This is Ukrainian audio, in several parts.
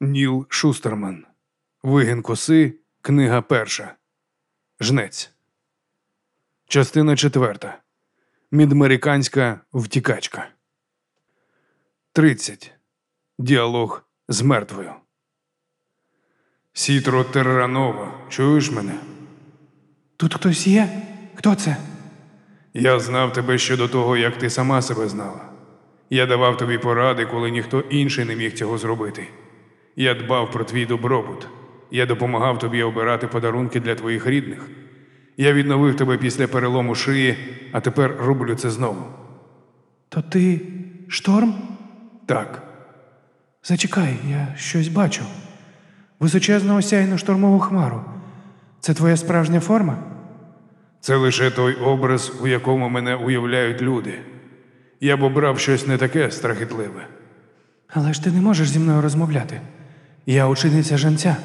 Ніл Шустерман. Вигін коси. Книга перша. Жнець. Частина четверта. Мідмериканська втікачка. 30. Діалог з мертвою. Сітро Терранова. Чуєш мене? Тут хтось є? Хто це? Я знав тебе ще до того, як ти сама себе знала. Я давав тобі поради, коли ніхто інший не міг цього зробити. Я дбав про твій добробут. Я допомагав тобі обирати подарунки для твоїх рідних. Я відновив тебе після перелому шиї, а тепер роблю це знову. То ти шторм? Так, Зачекай, я щось бачу. Височезну осяйну штормову хмару. Це твоя справжня форма? це лише той образ, у якому мене уявляють люди. Я б обрав щось не таке страхітливе. Але ж ти не можеш зі мною розмовляти. Я учениця жанця.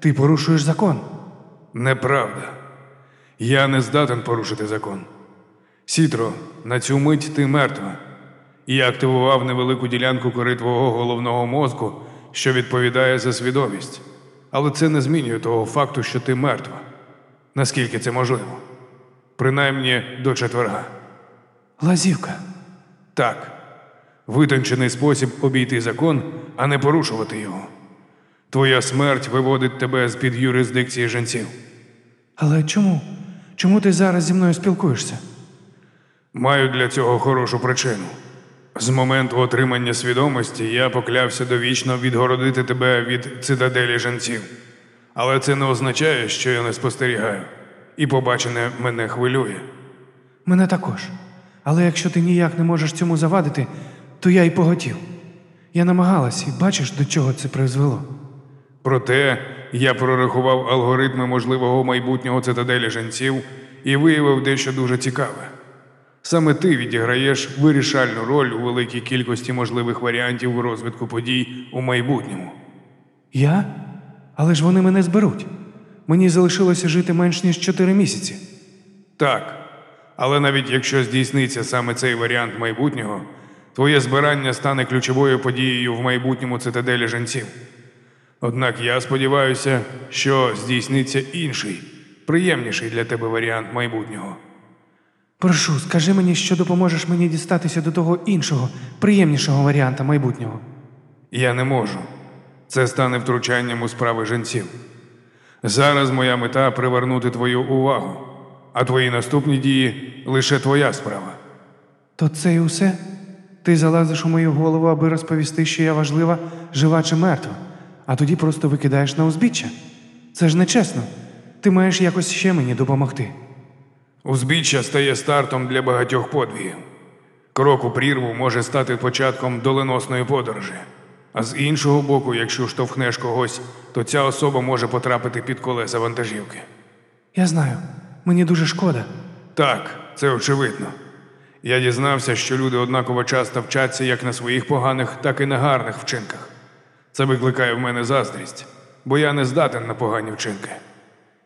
Ти порушуєш закон. Неправда. Я не здатен порушити закон. Сітро, на цю мить ти мертва. Я активував невелику ділянку кори твого головного мозку, що відповідає за свідомість. Але це не змінює того факту, що ти мертва. Наскільки це можливо? Принаймні до четверга. Лазівка. Так, витончений спосіб обійти закон, а не порушувати його. Твоя смерть виводить тебе з-під юрисдикції жінців. Але чому? Чому ти зараз зі мною спілкуєшся? Маю для цього хорошу причину. З моменту отримання свідомості я поклявся довічно відгородити тебе від цитаделі жінців. Але це не означає, що я не спостерігаю, і побачене мене хвилює. Мене також. Але якщо ти ніяк не можеш цьому завадити, то я й поготів. Я намагалась, і бачиш, до чого це призвело. Проте я прорахував алгоритми можливого майбутнього цитаделі жінців і виявив дещо дуже цікаве. Саме ти відіграєш вирішальну роль у великій кількості можливих варіантів розвитку подій у майбутньому. Я? Але ж вони мене зберуть. Мені залишилося жити менш ніж чотири місяці. Так, але навіть якщо здійсниться саме цей варіант майбутнього, твоє збирання стане ключовою подією в майбутньому цитаделі жінців. Однак я сподіваюся, що здійсниться інший, приємніший для тебе варіант майбутнього. Прошу, скажи мені, що допоможеш мені дістатися до того іншого, приємнішого варіанта майбутнього. Я не можу. Це стане втручанням у справи жінців. Зараз моя мета привернути твою увагу, а твої наступні дії лише твоя справа. То це і усе? Ти залазиш у мою голову, аби розповісти, що я важлива, жива чи мертва, а тоді просто викидаєш на узбіччя. Це ж нечесно. Ти маєш якось ще мені допомогти. Узбіччя стає стартом для багатьох подвігів. Крок у прірву може стати початком доленосної подорожі. А з іншого боку, якщо штовхнеш когось, то ця особа може потрапити під колеса вантажівки. Я знаю, мені дуже шкода. Так, це очевидно. Я дізнався, що люди однаково часто вчаться як на своїх поганих, так і на гарних вчинках. Це викликає в мене заздрість, бо я не здатен на погані вчинки.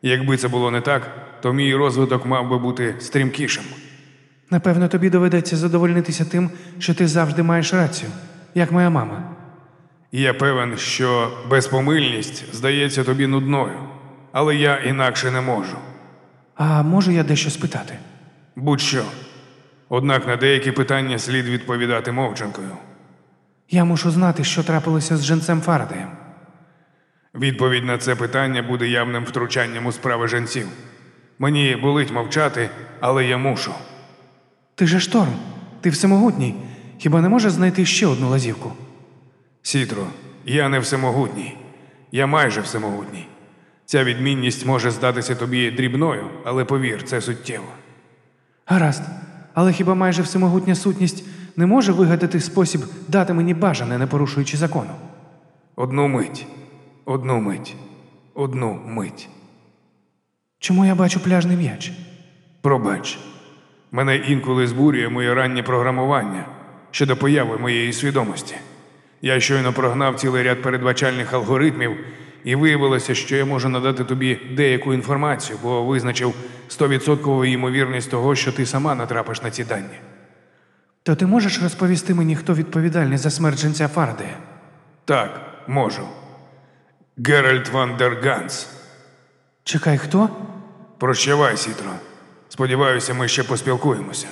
Якби це було не так, то мій розвиток мав би бути стрімкішим. Напевно, тобі доведеться задовольнитися тим, що ти завжди маєш рацію, як моя мама. Я певен, що безпомильність здається тобі нудною, але я інакше не можу. А можу я дещо спитати? Будь-що. Однак на деякі питання слід відповідати мовчанкою. Я мушу знати, що трапилося з женцем Фарадеєм. Відповідь на це питання буде явним втручанням у справи жінців. Мені болить мовчати, але я мушу. Ти же шторм, ти всемогутній. Хіба не можеш знайти ще одну лазівку? Сітро, я не всемогутній. Я майже всемогутній. Ця відмінність може здатися тобі дрібною, але повір, це суттєво. Гаразд. Але хіба майже всемогутня сутність не може вигадати спосіб дати мені бажане, не порушуючи закону? Одну мить, одну мить, одну мить. Чому я бачу пляжний м'яч? Пробач. Мене інколи збурює моє раннє програмування щодо появи моєї свідомості. Я щойно прогнав цілий ряд передбачальних алгоритмів, і виявилося, що я можу надати тобі деяку інформацію, бо визначив 100% ймовірність того, що ти сама натрапиш на ці дані. То ти можеш розповісти мені, хто відповідальний за смерть женця Фарадея? Так, можу. Геральт Ван дер Ганс. Чекай, хто? Прощавай, Сітро. Сподіваюся, ми ще поспілкуємося.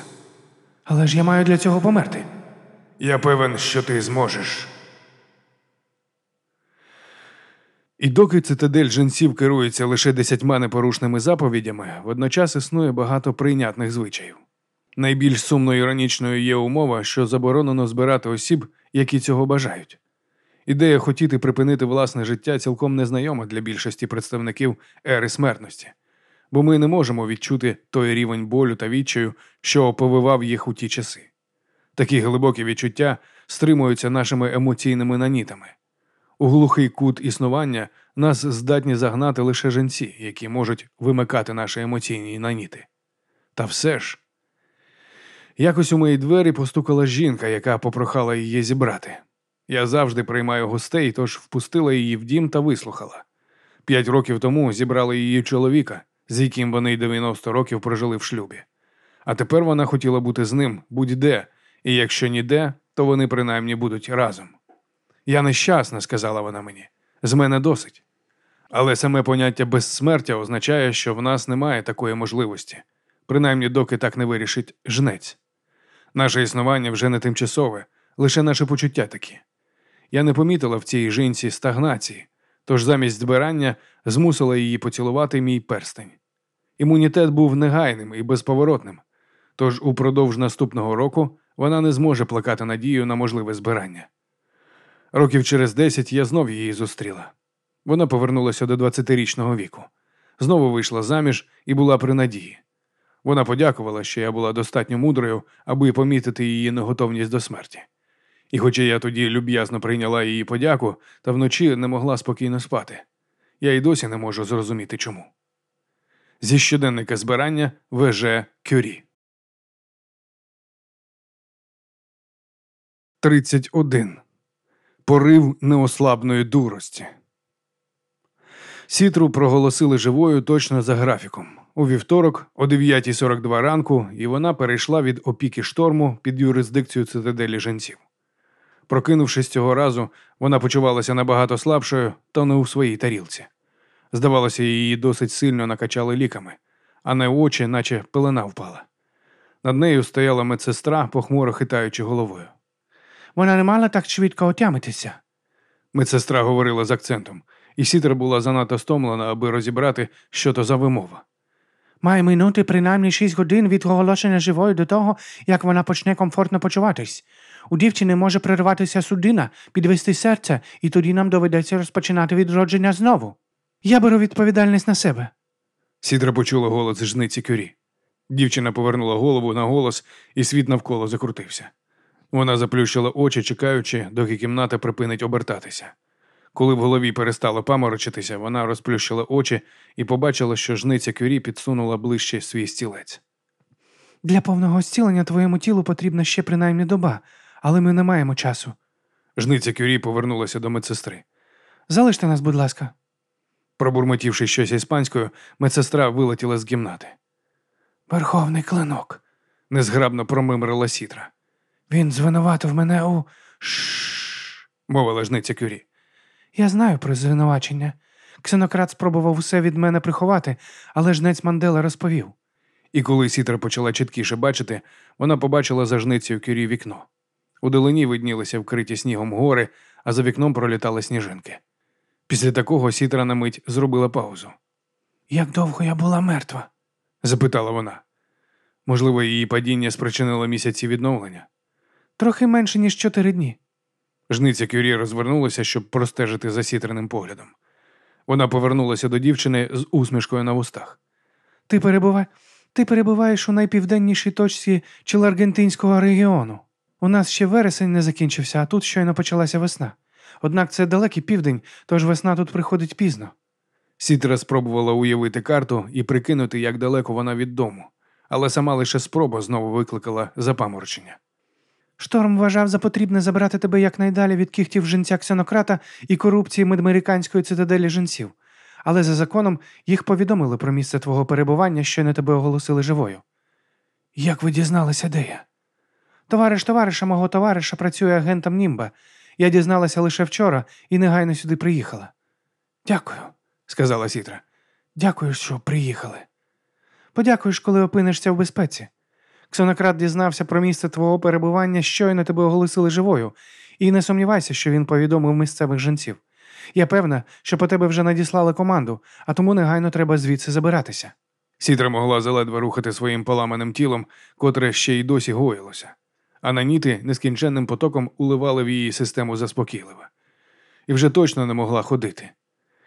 Але ж я маю для цього померти. Я певен, що ти зможеш. І доки цитадель жінців керується лише десятьма непорушними заповідями, водночас існує багато прийнятних звичаїв. Найбільш сумно іронічною є умова, що заборонено збирати осіб, які цього бажають. Ідея хотіти припинити власне життя цілком незнайома для більшості представників ери смертності, бо ми не можемо відчути той рівень болю та відчаю, що оповивав їх у ті часи. Такі глибокі відчуття стримуються нашими емоційними нанітами. У глухий кут існування нас здатні загнати лише жінці, які можуть вимикати наші емоційні наніти. Та все ж. Якось у мої двері постукала жінка, яка попрохала її зібрати. Я завжди приймаю гостей, тож впустила її в дім та вислухала. П'ять років тому зібрали її чоловіка, з яким вони й 90 років прожили в шлюбі. А тепер вона хотіла бути з ним будь-де, і якщо ніде, то вони принаймні будуть разом. Я нещасна, сказала вона мені, з мене досить. Але саме поняття безсмертя означає, що в нас немає такої можливості, принаймні доки так не вирішить жнець. Наше існування вже не тимчасове, лише наші почуття такі. Я не помітила в цій жінці стагнації, тож замість збирання змусила її поцілувати мій перстень. Імунітет був негайним і безповоротним, тож упродовж наступного року вона не зможе плекати надію на можливе збирання. Років через десять я знов її зустріла. Вона повернулася до 20-річного віку, знову вийшла заміж і була при надії. Вона подякувала, що я була достатньо мудрою, аби помітити її неготовність до смерті. І хоча я тоді люб'язно прийняла її подяку, та вночі не могла спокійно спати. Я й досі не можу зрозуміти чому. Зі щоденника збирання ВЖ Кюрі. 31. Порив неослабної дурості. Сітру проголосили живою точно за графіком. У вівторок, о 9.42 ранку, і вона перейшла від опіки шторму під юрисдикцію цитаделі жінців. Прокинувшись цього разу, вона почувалася набагато слабшою, та не у своїй тарілці. Здавалося, її досить сильно накачали ліками, а на очі, наче пелена впала. Над нею стояла медсестра, похмуро хитаючи головою. Вона не мала так швидко отямитися. Медсестра говорила з акцентом, і Сітер була занадто стомлена, аби розібрати, що то за вимова. Має минути принаймні шість годин від оголошення живою до того, як вона почне комфортно почуватись. У дівчини може перерватися судина, підвести серце, і тоді нам доведеться розпочинати відродження знову. Я беру відповідальність на себе. Сідра почула голос жниці кюрі. Дівчина повернула голову на голос, і світ навколо закрутився. Вона заплющила очі, чекаючи, доки кімната припинить обертатися. Коли в голові перестало паморочитися, вона розплющила очі і побачила, що жниця кюрі підсунула ближче свій стілець. Для повного зцілення твоєму тілу потрібна ще принаймні доба, але ми не маємо часу. Жниця кюрі повернулася до медсестри. Залиште нас, будь ласка. Пробурмотівши щось іспанською, медсестра вилетіла з кімнати. Верховний клинок. Незграбно промимрила сітра. Він звинуватив мене у Шш. мовила жниця кюрі. Я знаю про звинувачення. Ксенократ спробував усе від мене приховати, але жнець Мандела розповів. І коли сітра почала чіткіше бачити, вона побачила за жницею кюрі вікно. У долині виднілися вкриті снігом гори, а за вікном пролітали сніжинки. Після такого сітра на мить зробила паузу. Як довго я була мертва? запитала вона. Можливо, її падіння спричинило місяці відновлення. Трохи менше, ніж чотири дні. Жниця Кюрі розвернулася, щоб простежити за сітреним поглядом. Вона повернулася до дівчини з усмішкою на вустах. Ти перебувай... Ти перебуваєш у найпівденнішій точці Чиларгентинського регіону. У нас ще вересень не закінчився, а тут щойно почалася весна. Однак це далекий південь, тож весна тут приходить пізно. Сітра спробувала уявити карту і прикинути, як далеко вона від дому, але сама лише спроба знову викликала запаморочення. Шторм вважав за потрібне забрати тебе якнайдалі від кіхтів жінця ксенократа і корупції медамериканської цитаделі жінців, але за законом їх повідомили про місце твого перебування, що не тебе оголосили живою. Як ви дізналися, де я? Товариш товариша мого товариша працює агентом Німба. Я дізналася лише вчора і негайно сюди приїхала. Дякую, сказала Сітра. Дякую, що приїхали. Подякуєш, коли опинишся в безпеці. Ксенократ дізнався про місце твого перебування, щойно тебе оголосили живою, і не сумнівайся, що він повідомив місцевих жінців. Я певна, що по тебе вже надіслали команду, а тому негайно треба звідси забиратися. Сітра могла заледве рухати своїм поламаним тілом, котре ще й досі гоїлося, а наніти нескінченним потоком уливали в її систему заспокійливе. І вже точно не могла ходити.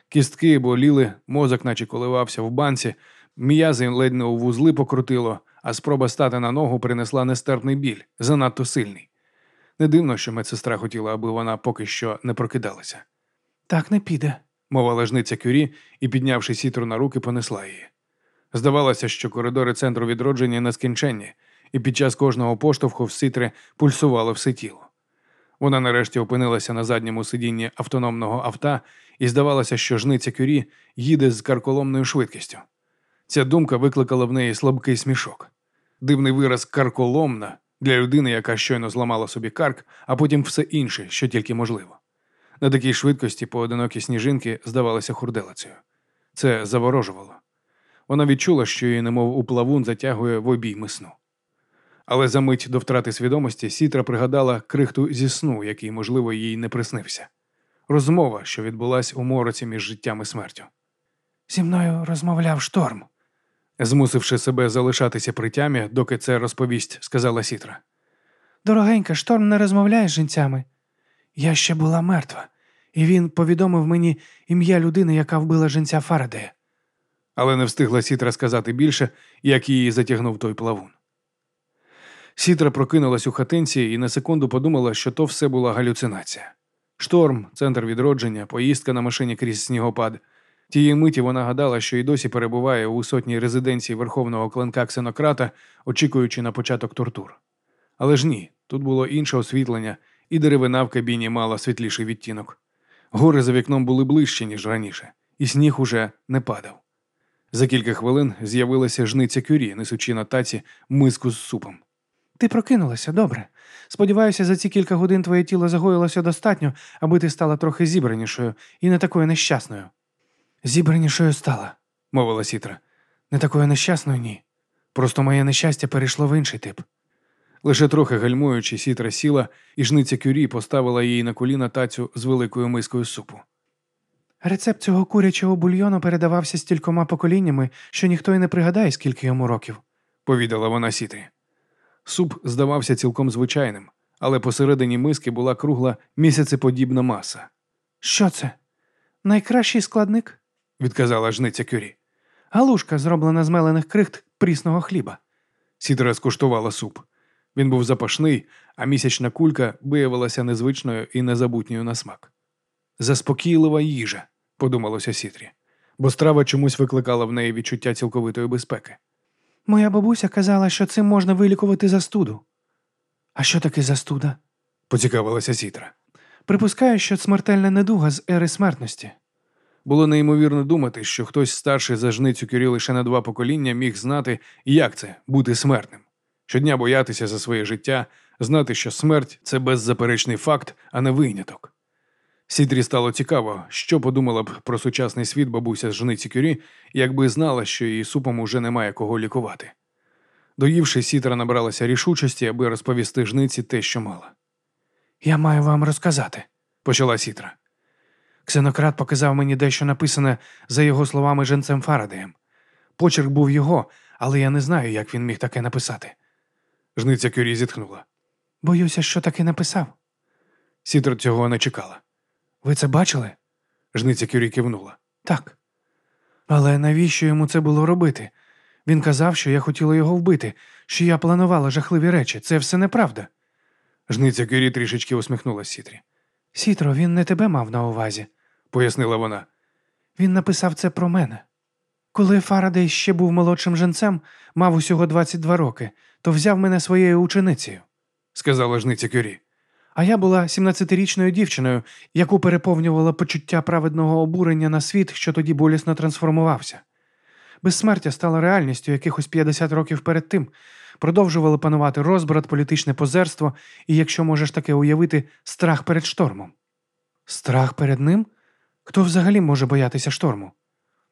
Кістки боліли, мозок, наче коливався в банці, м'язи ледь не у вузли покрутило, а спроба стати на ногу принесла нестерпний біль, занадто сильний. Не дивно, що медсестра хотіла, аби вона поки що не прокидалася. Так не піде. Мовила жниця кюрі і, піднявши сітру на руки, понесла її. Здавалося, що коридори центру відродження нескінченні, і під час кожного поштовху в сітри пульсувало все тіло. Вона нарешті опинилася на задньому сидінні автономного авто, і здавалося, що жниця кюрі їде з карколомною швидкістю. Ця думка викликала в неї слабкий смішок. Дивний вираз карколомна для людини, яка щойно зламала собі карк, а потім все інше, що тільки можливо. На такій швидкості поодинокі сніжинки здавалися хурделицею. Це заворожувало. Вона відчула, що її, немов у плавун, затягує в обійми сну. Але за мить до втрати свідомості Сітра пригадала крихту зі сну, який, можливо, їй не приснився. Розмова, що відбулась у мороці між життям і смертю. Зі мною розмовляв шторм. Змусивши себе залишатися при тямі, доки це розповість, сказала Сітра. Дорогенька, шторм не розмовляє з жінцями. Я ще була мертва, і він повідомив мені ім'я людини, яка вбила жінця Фарадея. Але не встигла Сітра сказати більше, як її затягнув той плавун. Сітра прокинулась у хатинці і на секунду подумала, що то все була галюцинація. Шторм, центр відродження, поїздка на машині крізь снігопад. Тієї миті вона гадала, що й досі перебуває у сотній резиденції верховного клинка ксенократа, очікуючи на початок тортур. Але ж ні, тут було інше освітлення, і деревина в кабіні мала світліший відтінок. Гори за вікном були ближче, ніж раніше, і сніг уже не падав. За кілька хвилин з'явилася жниця кюрі, несучи на таці миску з супом. Ти прокинулася, добре. Сподіваюся, за ці кілька годин твоє тіло загоїлося достатньо, аби ти стала трохи зібранішою і не такою нещасною. Зібранішою стала, мовила Сітра. не такою нещасною, ні. Просто моє нещастя перейшло в інший тип. Лише трохи гальмуючи, сітра сіла, і жниця кюрі поставила їй на коліна тацю з великою мискою супу. Рецепт цього курячого бульйону передавався стількома поколіннями, що ніхто й не пригадає, скільки йому років. повідала вона сітрі. Суп здавався цілком звичайним, але посередині миски була кругла місяцеподібна маса, Що це? Найкращий складник? Відказала жниця кюрі. Галушка, зроблена з мелених крихт прісного хліба. Сітра скуштувала суп. Він був запашний, а місячна кулька виявилася незвичною і незабутньою на смак. Заспокійлива їжа, подумалося Сітрі, бо страва чомусь викликала в неї відчуття цілковитої безпеки. Моя бабуся казала, що цим можна вилікувати застуду. А що таке застуда? Поцікавилася Сітра. Припускаю, що смертельна недуга з ери смертності. Було неймовірно думати, що хтось старший за жницю кюрі лише на два покоління міг знати, як це бути смертним. Щодня боятися за своє життя, знати, що смерть це беззаперечний факт, а не виняток. Сітрі стало цікаво, що подумала б про сучасний світ бабуся з жниці кюрі, якби знала, що її супом уже немає кого лікувати. Доївши, Сітра набралася рішучості, аби розповісти жниці те, що мала. Я маю вам розказати. Почала Сітра. Ксенократ показав мені дещо написане за його словами женцем Фарадеєм. Почерк був його, але я не знаю, як він міг таке написати. Жниця кюрі зітхнула. Боюся, що таки написав. Сітра цього не чекала. Ви це бачили? Жниця кюрі кивнула. Так. Але навіщо йому це було робити? Він казав, що я хотіла його вбити, що я планувала жахливі речі. Це все неправда. Жниця кюрі трішечки усміхнулась Сітрі. Сітро, він не тебе мав на увазі. Пояснила вона. Він написав це про мене. Коли Фарадей ще був молодшим женцем, мав усього 22 роки, то взяв мене своєю ученицею. Сказала жниця кюрі. А я була 17-річною дівчиною, яку переповнювала почуття праведного обурення на світ, що тоді болісно трансформувався. Безсмертя стало реальністю якихось 50 років перед тим. Продовжували панувати розбрат, політичне позерство і, якщо можеш таке уявити, страх перед штормом. Страх перед ним? Хто взагалі може боятися шторму?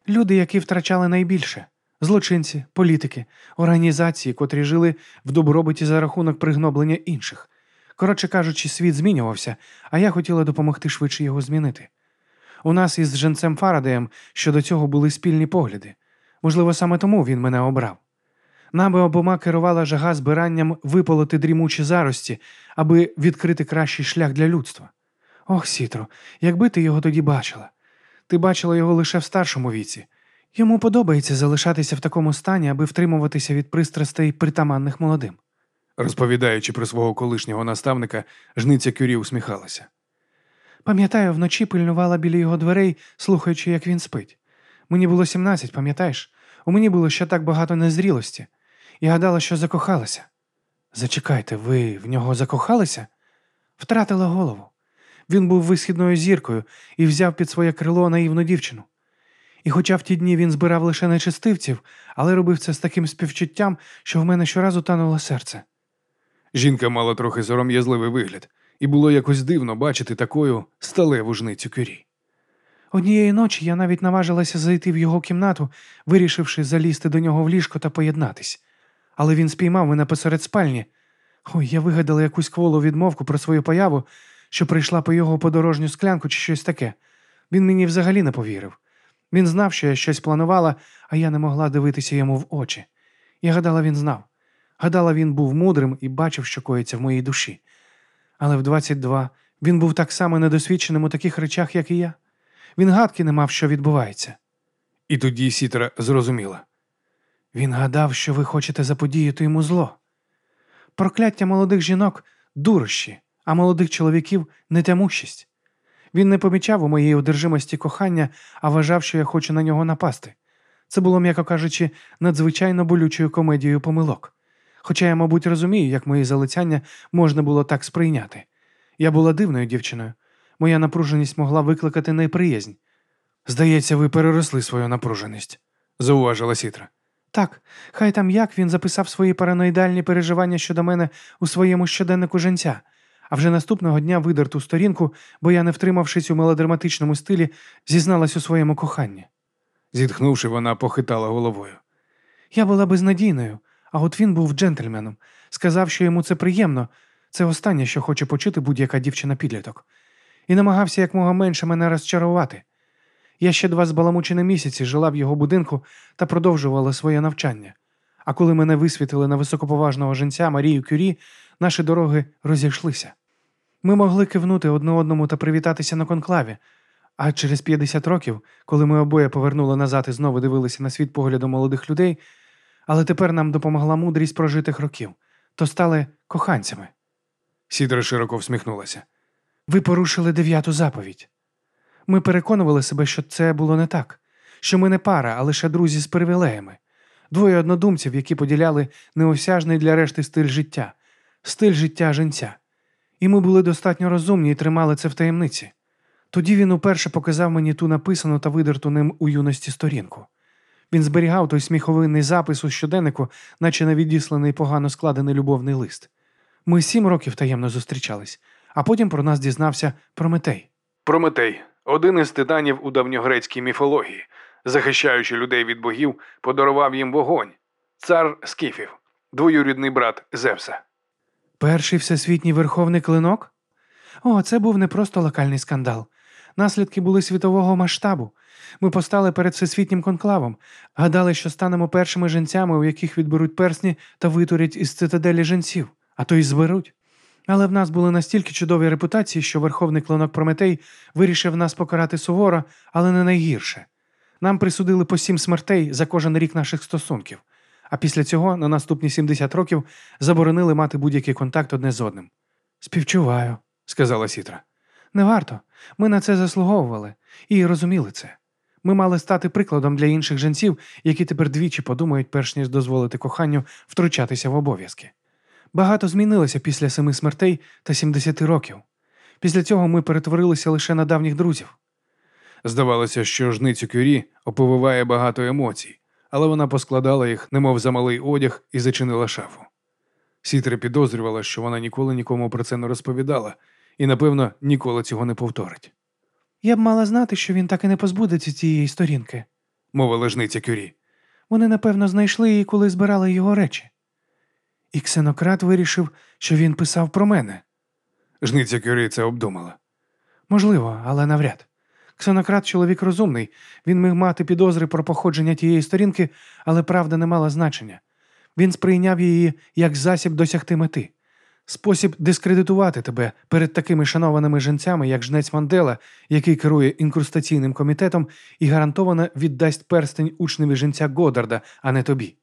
Люди, які втрачали найбільше злочинці, політики, організації, котрі жили в добробуті за рахунок пригноблення інших. Коротше кажучи, світ змінювався, а я хотіла допомогти швидше його змінити. У нас із женцем Фарадеєм щодо цього були спільні погляди. Можливо, саме тому він мене обрав. Нами обома керувала жага збиранням виполоти дрімучі зарості, аби відкрити кращий шлях для людства. Ох, Сітро, якби ти його тоді бачила. Ти бачила його лише в старшому віці. Йому подобається залишатися в такому стані, аби втримуватися від пристрастей притаманних молодим. Розповідаючи про свого колишнього наставника, жниця Кюрі усміхалася. Пам'ятаю, вночі пильнувала біля його дверей, слухаючи, як він спить. Мені було 17, пам'ятаєш? У мені було ще так багато незрілості. Я гадала, що закохалася. Зачекайте, ви в нього закохалися? Втратила голову. Він був висхідною зіркою і взяв під своє крило наївну дівчину. І хоча в ті дні він збирав лише нечистивців, але робив це з таким співчуттям, що в мене щоразу тануло серце. Жінка мала трохи сором'язливий вигляд, і було якось дивно бачити такою сталеву жницю Кюрі. Однієї ночі я навіть наважилася зайти в його кімнату, вирішивши залізти до нього в ліжко та поєднатись. Але він спіймав мене посеред спальні. Ой, я вигадала якусь кволу відмовку про свою появу, що прийшла по його подорожню склянку чи щось таке. Він мені взагалі не повірив. Він знав, що я щось планувала, а я не могла дивитися йому в очі. Я гадала, він знав. Гадала, він був мудрим і бачив, що коїться в моїй душі. Але в 22 він був так само недосвідченим у таких речах, як і я. Він гадки не мав, що відбувається. І тоді Сітра зрозуміла. Він гадав, що ви хочете заподіяти йому зло. Прокляття молодих жінок дурощі, а молодих чоловіків нетямущість. Він не помічав у моїй одержимості кохання, а вважав, що я хочу на нього напасти. Це було, м'яко кажучи, надзвичайно болючою комедією помилок. Хоча я, мабуть, розумію, як мої залицяння можна було так сприйняти. Я була дивною дівчиною. Моя напруженість могла викликати неприязнь. Здається, ви переросли свою напруженість, зауважила Сітра. Так, хай там як він записав свої параноїдальні переживання щодо мене у своєму щоденнику женця, а вже наступного дня видер ту сторінку, бо я, не втримавшись у мелодраматичному стилі, зізналась у своєму коханні. Зітхнувши, вона похитала головою. Я була безнадійною, а от він був джентльменом. Сказав, що йому це приємно, це останнє, що хоче почути будь-яка дівчина-підліток, і намагався якмога менше мене розчарувати. Я ще два збаламучені місяці жила в його будинку та продовжувала своє навчання. А коли мене висвітили на високоповажного женця Марію Кюрі, наші дороги розійшлися. Ми могли кивнути одне одному та привітатися на конклаві. А через 50 років, коли ми обоє повернули назад і знову дивилися на світ поглядом молодих людей, але тепер нам допомогла мудрість прожитих років, то стали коханцями. Сідра широко всміхнулася. Ви порушили дев'яту заповідь. Ми переконували себе, що це було не так, що ми не пара, а лише друзі з привілеями, двоє однодумців, які поділяли неосяжний для решти стиль життя, стиль життя женця. І ми були достатньо розумні і тримали це в таємниці. Тоді він уперше показав мені ту написану та видерту ним у юності сторінку. Він зберігав той сміховинний запис у щоденнику, наче на відісланий погано складений любовний лист. Ми сім років таємно зустрічались, а потім про нас дізнався Прометей. Прометей один із титанів у давньогрецькій міфології, захищаючи людей від богів, подарував їм вогонь. Цар Скіфів, двоюрідний брат Зевса. Перший всесвітній верховний клинок? О, це був не просто локальний скандал. Наслідки були світового масштабу. Ми постали перед всесвітнім конклавом, гадали, що станемо першими женцями, у яких відберуть персні та витурять із цитаделі женців, а то й зберуть. Але в нас були настільки чудові репутації, що верховний клинок Прометей вирішив нас покарати суворо, але не найгірше. Нам присудили по сім смертей за кожен рік наших стосунків, а після цього на наступні 70 років заборонили мати будь-який контакт одне з одним. Співчуваю, сказала Сітра. не варто. Ми на це заслуговували і розуміли це. Ми мали стати прикладом для інших жінців, які тепер двічі подумають, перш ніж дозволити коханню втручатися в обов'язки. Багато змінилося після семи смертей та 70 років. Після цього ми перетворилися лише на давніх друзів. Здавалося, що жницю Кюрі оповиває багато емоцій, але вона поскладала їх, немов за малий одяг, і зачинила шафу. Сітра підозрювала, що вона ніколи нікому про це не розповідала, і, напевно, ніколи цього не повторить. Я б мала знати, що він так і не позбудеться цієї сторінки. мовила жниця Кюрі. Вони, напевно, знайшли її, коли збирали його речі. І ксенократ вирішив, що він писав про мене. Жниця Кюрі це обдумала. Можливо, але навряд. Ксенократ чоловік розумний, він міг мати підозри про походження тієї сторінки, але правда не мала значення. Він сприйняв її як засіб досягти мети, спосіб дискредитувати тебе перед такими шанованими жінцями, як жнець Мандела, який керує інкрустаційним комітетом і гарантовано віддасть перстень учневі жінця Годарда, а не тобі.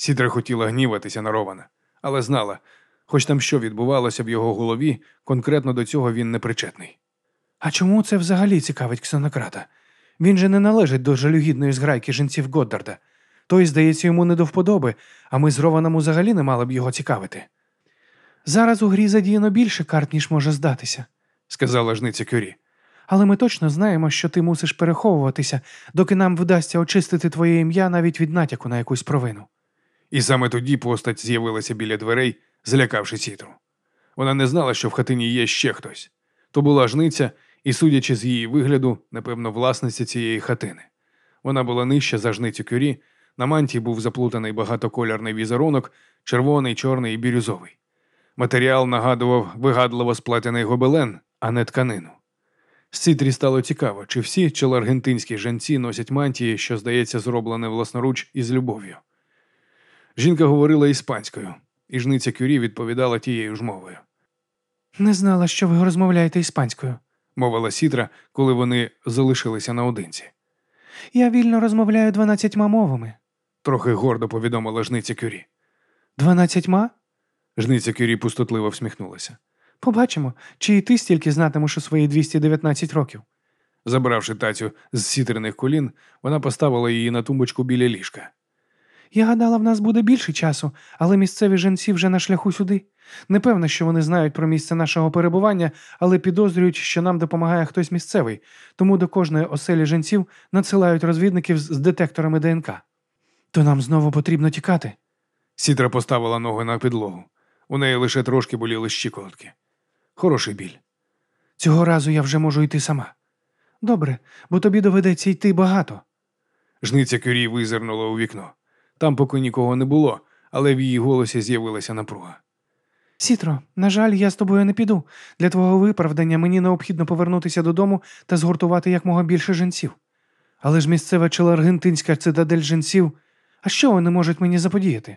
Сітра хотіла гніватися на Рована, але знала, хоч там що відбувалося в його голові, конкретно до цього він не причетний. А чому це взагалі цікавить ксенократа? Він же не належить до жалюгідної зграйки жінців Годдарда. Той, здається, йому не до вподоби, а ми з Рованом взагалі не мали б його цікавити. Зараз у грі задіяно більше карт, ніж може здатися, сказала жниця Кюрі. але ми точно знаємо, що ти мусиш переховуватися, доки нам вдасться очистити твоє ім'я навіть від натяку на якусь провину. І саме тоді постать з'явилася біля дверей, злякавши сітру. Вона не знала, що в хатині є ще хтось. То була жниця, і, судячи з її вигляду, напевно, власниця цієї хатини. Вона була нижча за жницю кюрі, на мантії був заплутаний багатоколірний візерунок, червоний, чорний і бірюзовий. Матеріал нагадував вигадливо сплетений гобелен, а не тканину. Сітрі стало цікаво, чи всі челаргентинські жанці носять мантії, що, здається, зроблене власноруч із любов'ю. Жінка говорила іспанською, і жниця Кюрі відповідала тією ж мовою. Не знала, що ви розмовляєте іспанською. Мовила Сітра, коли вони залишилися наодинці. Я вільно розмовляю дванадцятьма мовами. Трохи гордо повідомила жниця Кюрі. Дванадцятьма? Жниця Кюрі пустотливо всміхнулася. Побачимо, чи і ти стільки знатимеш у свої 219 років. Забравши тацю з сітриних колін, вона поставила її на тумбочку біля ліжка. Я гадала, в нас буде більше часу, але місцеві жінці вже на шляху сюди. Не певна, що вони знають про місце нашого перебування, але підозрюють, що нам допомагає хтось місцевий, тому до кожної оселі жінців надсилають розвідників з детекторами ДНК. То нам знову потрібно тікати. Сітра поставила ноги на підлогу. У неї лише трошки боліли щиколотки. Хороший біль. Цього разу я вже можу йти сама. Добре, бо тобі доведеться йти багато. Жниця Кюрі визирнула у вікно. Там поки нікого не було, але в її голосі з'явилася напруга. Сітро, на жаль, я з тобою не піду. Для твого виправдання мені необхідно повернутися додому та згуртувати якмога більше жінців. Але ж місцева челаргентинська цитадель жінців, а що вони можуть мені заподіяти?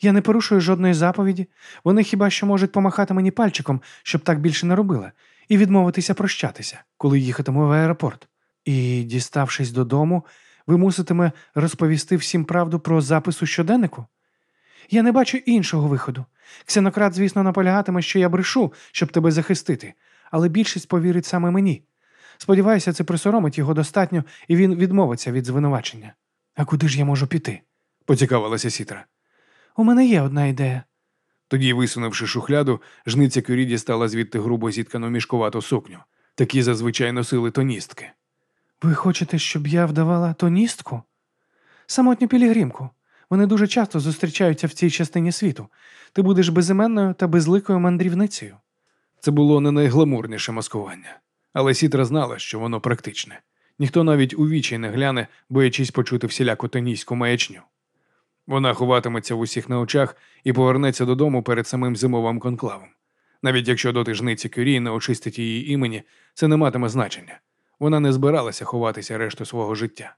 Я не порушую жодної заповіді, вони хіба що можуть помахати мені пальчиком, щоб так більше не робила, і відмовитися прощатися, коли їхатиму в аеропорт. І, діставшись додому, ви муситиме розповісти всім правду про запис у щоденнику? Я не бачу іншого виходу. Ксенократ, звісно, наполягатиме, що я брешу, щоб тебе захистити, але більшість повірить саме мені. Сподіваюся, це присоромить його достатньо, і він відмовиться від звинувачення. А куди ж я можу піти? Поцікавилася Сітра. У мене є одна ідея. Тоді, висунувши шухляду, жниця Кюрі дістала звідти грубо зіткану мішкувату сукню. Такі зазвичай носили тоністки. Ви хочете, щоб я вдавала тоністку? Самотню пілігримку. Вони дуже часто зустрічаються в цій частині світу. Ти будеш безіменною та безликою мандрівницею. Це було не найгламурніше маскування, але Сітра знала, що воно практичне. Ніхто навіть у вічі не гляне, боячись почути всіляку тонійську маячню. Вона ховатиметься в усіх на очах і повернеться додому перед самим зимовим конклавом. Навіть якщо доти жниці Кюрі не очистить її імені, це не матиме значення. Вона не збиралася ховатися решту свого життя.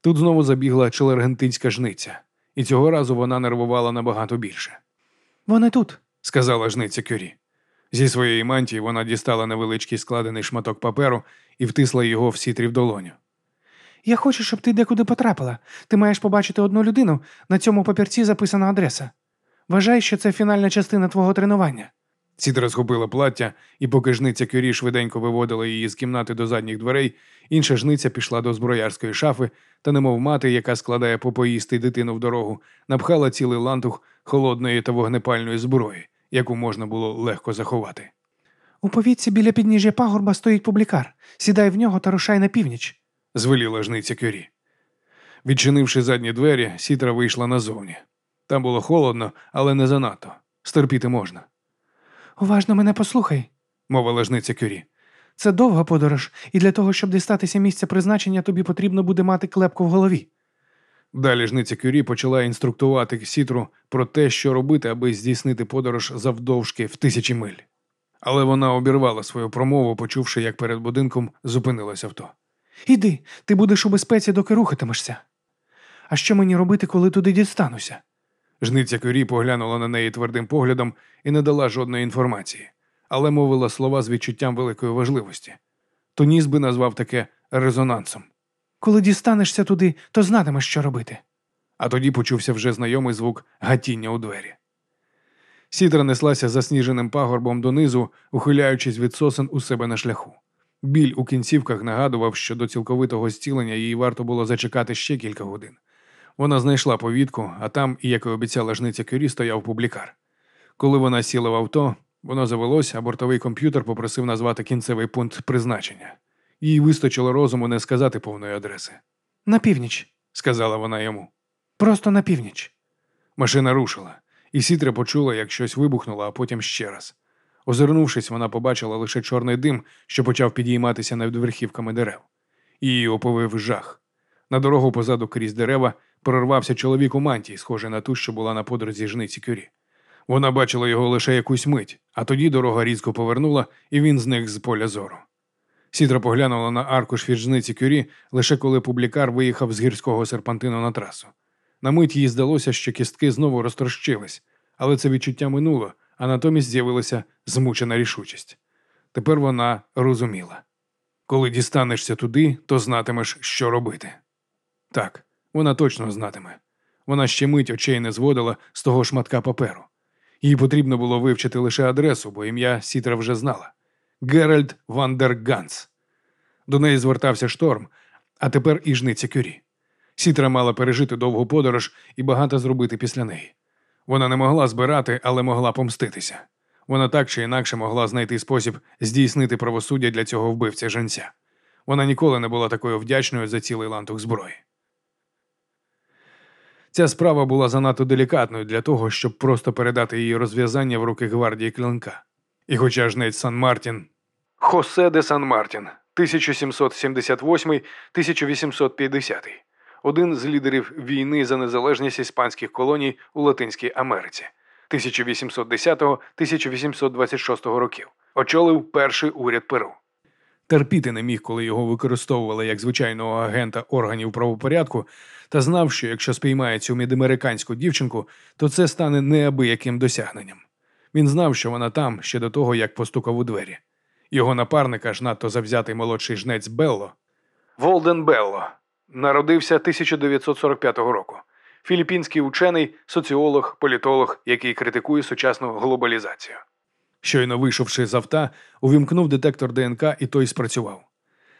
Тут знову забігла челергентинська жниця, і цього разу вона нервувала набагато більше, Вони тут. сказала жниця Кюрі. Зі своєї мантії вона дістала невеличкий складений шматок паперу і втисла його в сітрі в долоню. Я хочу, щоб ти декуди потрапила. Ти маєш побачити одну людину. На цьому папірці записана адреса. Вважай, що це фінальна частина твого тренування. Сітра схопила плаття, і поки жниця Кюрі швиденько виводила її з кімнати до задніх дверей, інша жниця пішла до зброярської шафи та, немов мати, яка складає попоїсти дитину в дорогу, напхала цілий лантух холодної та вогнепальної зброї, яку можна було легко заховати. У повітці біля підніжжя пагорба стоїть публікар. Сідай в нього та рушай на північ. звеліла жниця Кюрі. Відчинивши задні двері, сітра вийшла назовні. Там було холодно, але не занадто. Стерпіти можна, Уважно мене послухай. мовила жниця Кюрі. Це довга подорож, і для того, щоб дістатися місця призначення, тобі потрібно буде мати клепку в голові. Далі жниця Кюрі почала інструктувати Сітру про те, що робити, аби здійснити подорож завдовжки в тисячі миль. Але вона обірвала свою промову, почувши, як перед будинком зупинилось авто. Іди, ти будеш у безпеці, доки рухатимешся. А що мені робити, коли туди дістануся? Жниця Кюрі поглянула на неї твердим поглядом і не дала жодної інформації, але мовила слова з відчуттям великої важливості. Тоніс би назвав таке резонансом. Коли дістанешся туди, то знатимеш, що робити. А тоді почувся вже знайомий звук гатіння у двері. Сітра неслася засніженим пагорбом донизу, ухиляючись від сосен у себе на шляху. Біль у кінцівках нагадував, що до цілковитого зцілення їй варто було зачекати ще кілька годин. Вона знайшла повітку, а там, як і обіцяла жниця Кюрі, стояв публікар. Коли вона сіла в авто, воно завелось, а бортовий комп'ютер попросив назвати кінцевий пункт призначення. Їй вистачило розуму не сказати повної адреси, На північ. сказала вона йому. Просто на північ. Машина рушила, і Сітра почула, як щось вибухнуло, а потім ще раз. Озирнувшись, вона побачила лише чорний дим, що почав підійматися над верхівками дерев. Її оповив жах. На дорогу позаду крізь дерева прорвався чоловік у мантії, схожий на ту, що була на подрузі жниці кюрі. Вона бачила його лише якусь мить, а тоді дорога різко повернула, і він зник з поля зору. Сітра поглянула на аркуш від жниці кюрі, лише коли публікар виїхав з гірського серпантину на трасу. На мить їй здалося, що кістки знову розтрощились, але це відчуття минуло, а натомість з'явилася змучена рішучість. Тепер вона розуміла. Коли дістанешся туди, то знатимеш, що робити. Так, вона точно знатиме. Вона ще мить очей не зводила з того шматка паперу. Їй потрібно було вивчити лише адресу, бо ім'я Сітра вже знала Геральд Вандер Ганс. До неї звертався шторм, а тепер і жниця кюрі. Сітра мала пережити довгу подорож і багато зробити після неї. Вона не могла збирати, але могла помститися. Вона так чи інакше могла знайти спосіб здійснити правосуддя для цього вбивця женця. Вона ніколи не була такою вдячною за цілий лантух зброї. Ця справа була занадто делікатною для того, щоб просто передати її розв'язання в руки гвардії клинка. І хоча жнець Сан Мартін Хосе де Сан Мартін, 1778-1850, один з лідерів війни за незалежність іспанських колоній у Латинській Америці 1810-1826 років, очолив перший уряд Перу. Терпіти не міг, коли його використовували як звичайного агента органів правопорядку, та знав, що якщо спіймає цю мідамериканську дівчинку, то це стане неабияким досягненням. Він знав, що вона там ще до того, як постукав у двері. Його напарника ж надто завзятий молодший жнець Белло. Волден Белло народився 1945 року. Філіппінський учений, соціолог, політолог, який критикує сучасну глобалізацію. Щойно вийшовши з авта, увімкнув детектор ДНК, і той спрацював.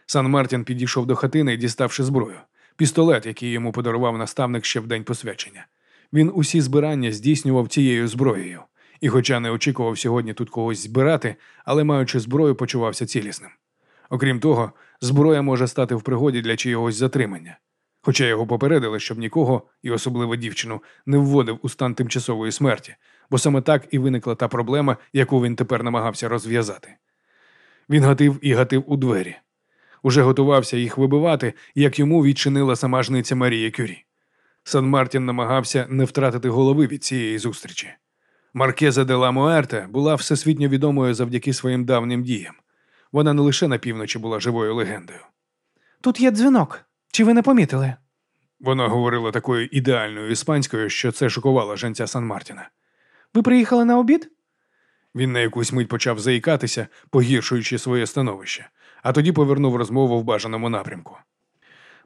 Сан Мартін підійшов до хатини, діставши зброю, пістолет, який йому подарував наставник ще в день посвячення. Він усі збирання здійснював цією зброєю, і, хоча не очікував сьогодні тут когось збирати, але маючи зброю, почувався цілісним. Окрім того, зброя може стати в пригоді для чийогось затримання. Хоча його попередили, щоб нікого, і особливо дівчину, не вводив у стан тимчасової смерті, бо саме так і виникла та проблема, яку він тепер намагався розв'язати. Він гатив і гатив у двері. Уже готувався їх вибивати, як йому відчинила сама жниця Марія Кюрі. Сан Мартін намагався не втратити голови від цієї зустрічі. Маркеза де ла Муерте була всесвітньо відомою завдяки своїм давнім діям. Вона не лише на півночі була живою легендою. Тут є дзвінок. Чи ви не помітили? Вона говорила такою ідеальною іспанською, що це шокувало женця Сан Мартіна. Ви приїхали на обід? Він на якусь мить почав заїкатися, погіршуючи своє становище, а тоді повернув розмову в бажаному напрямку.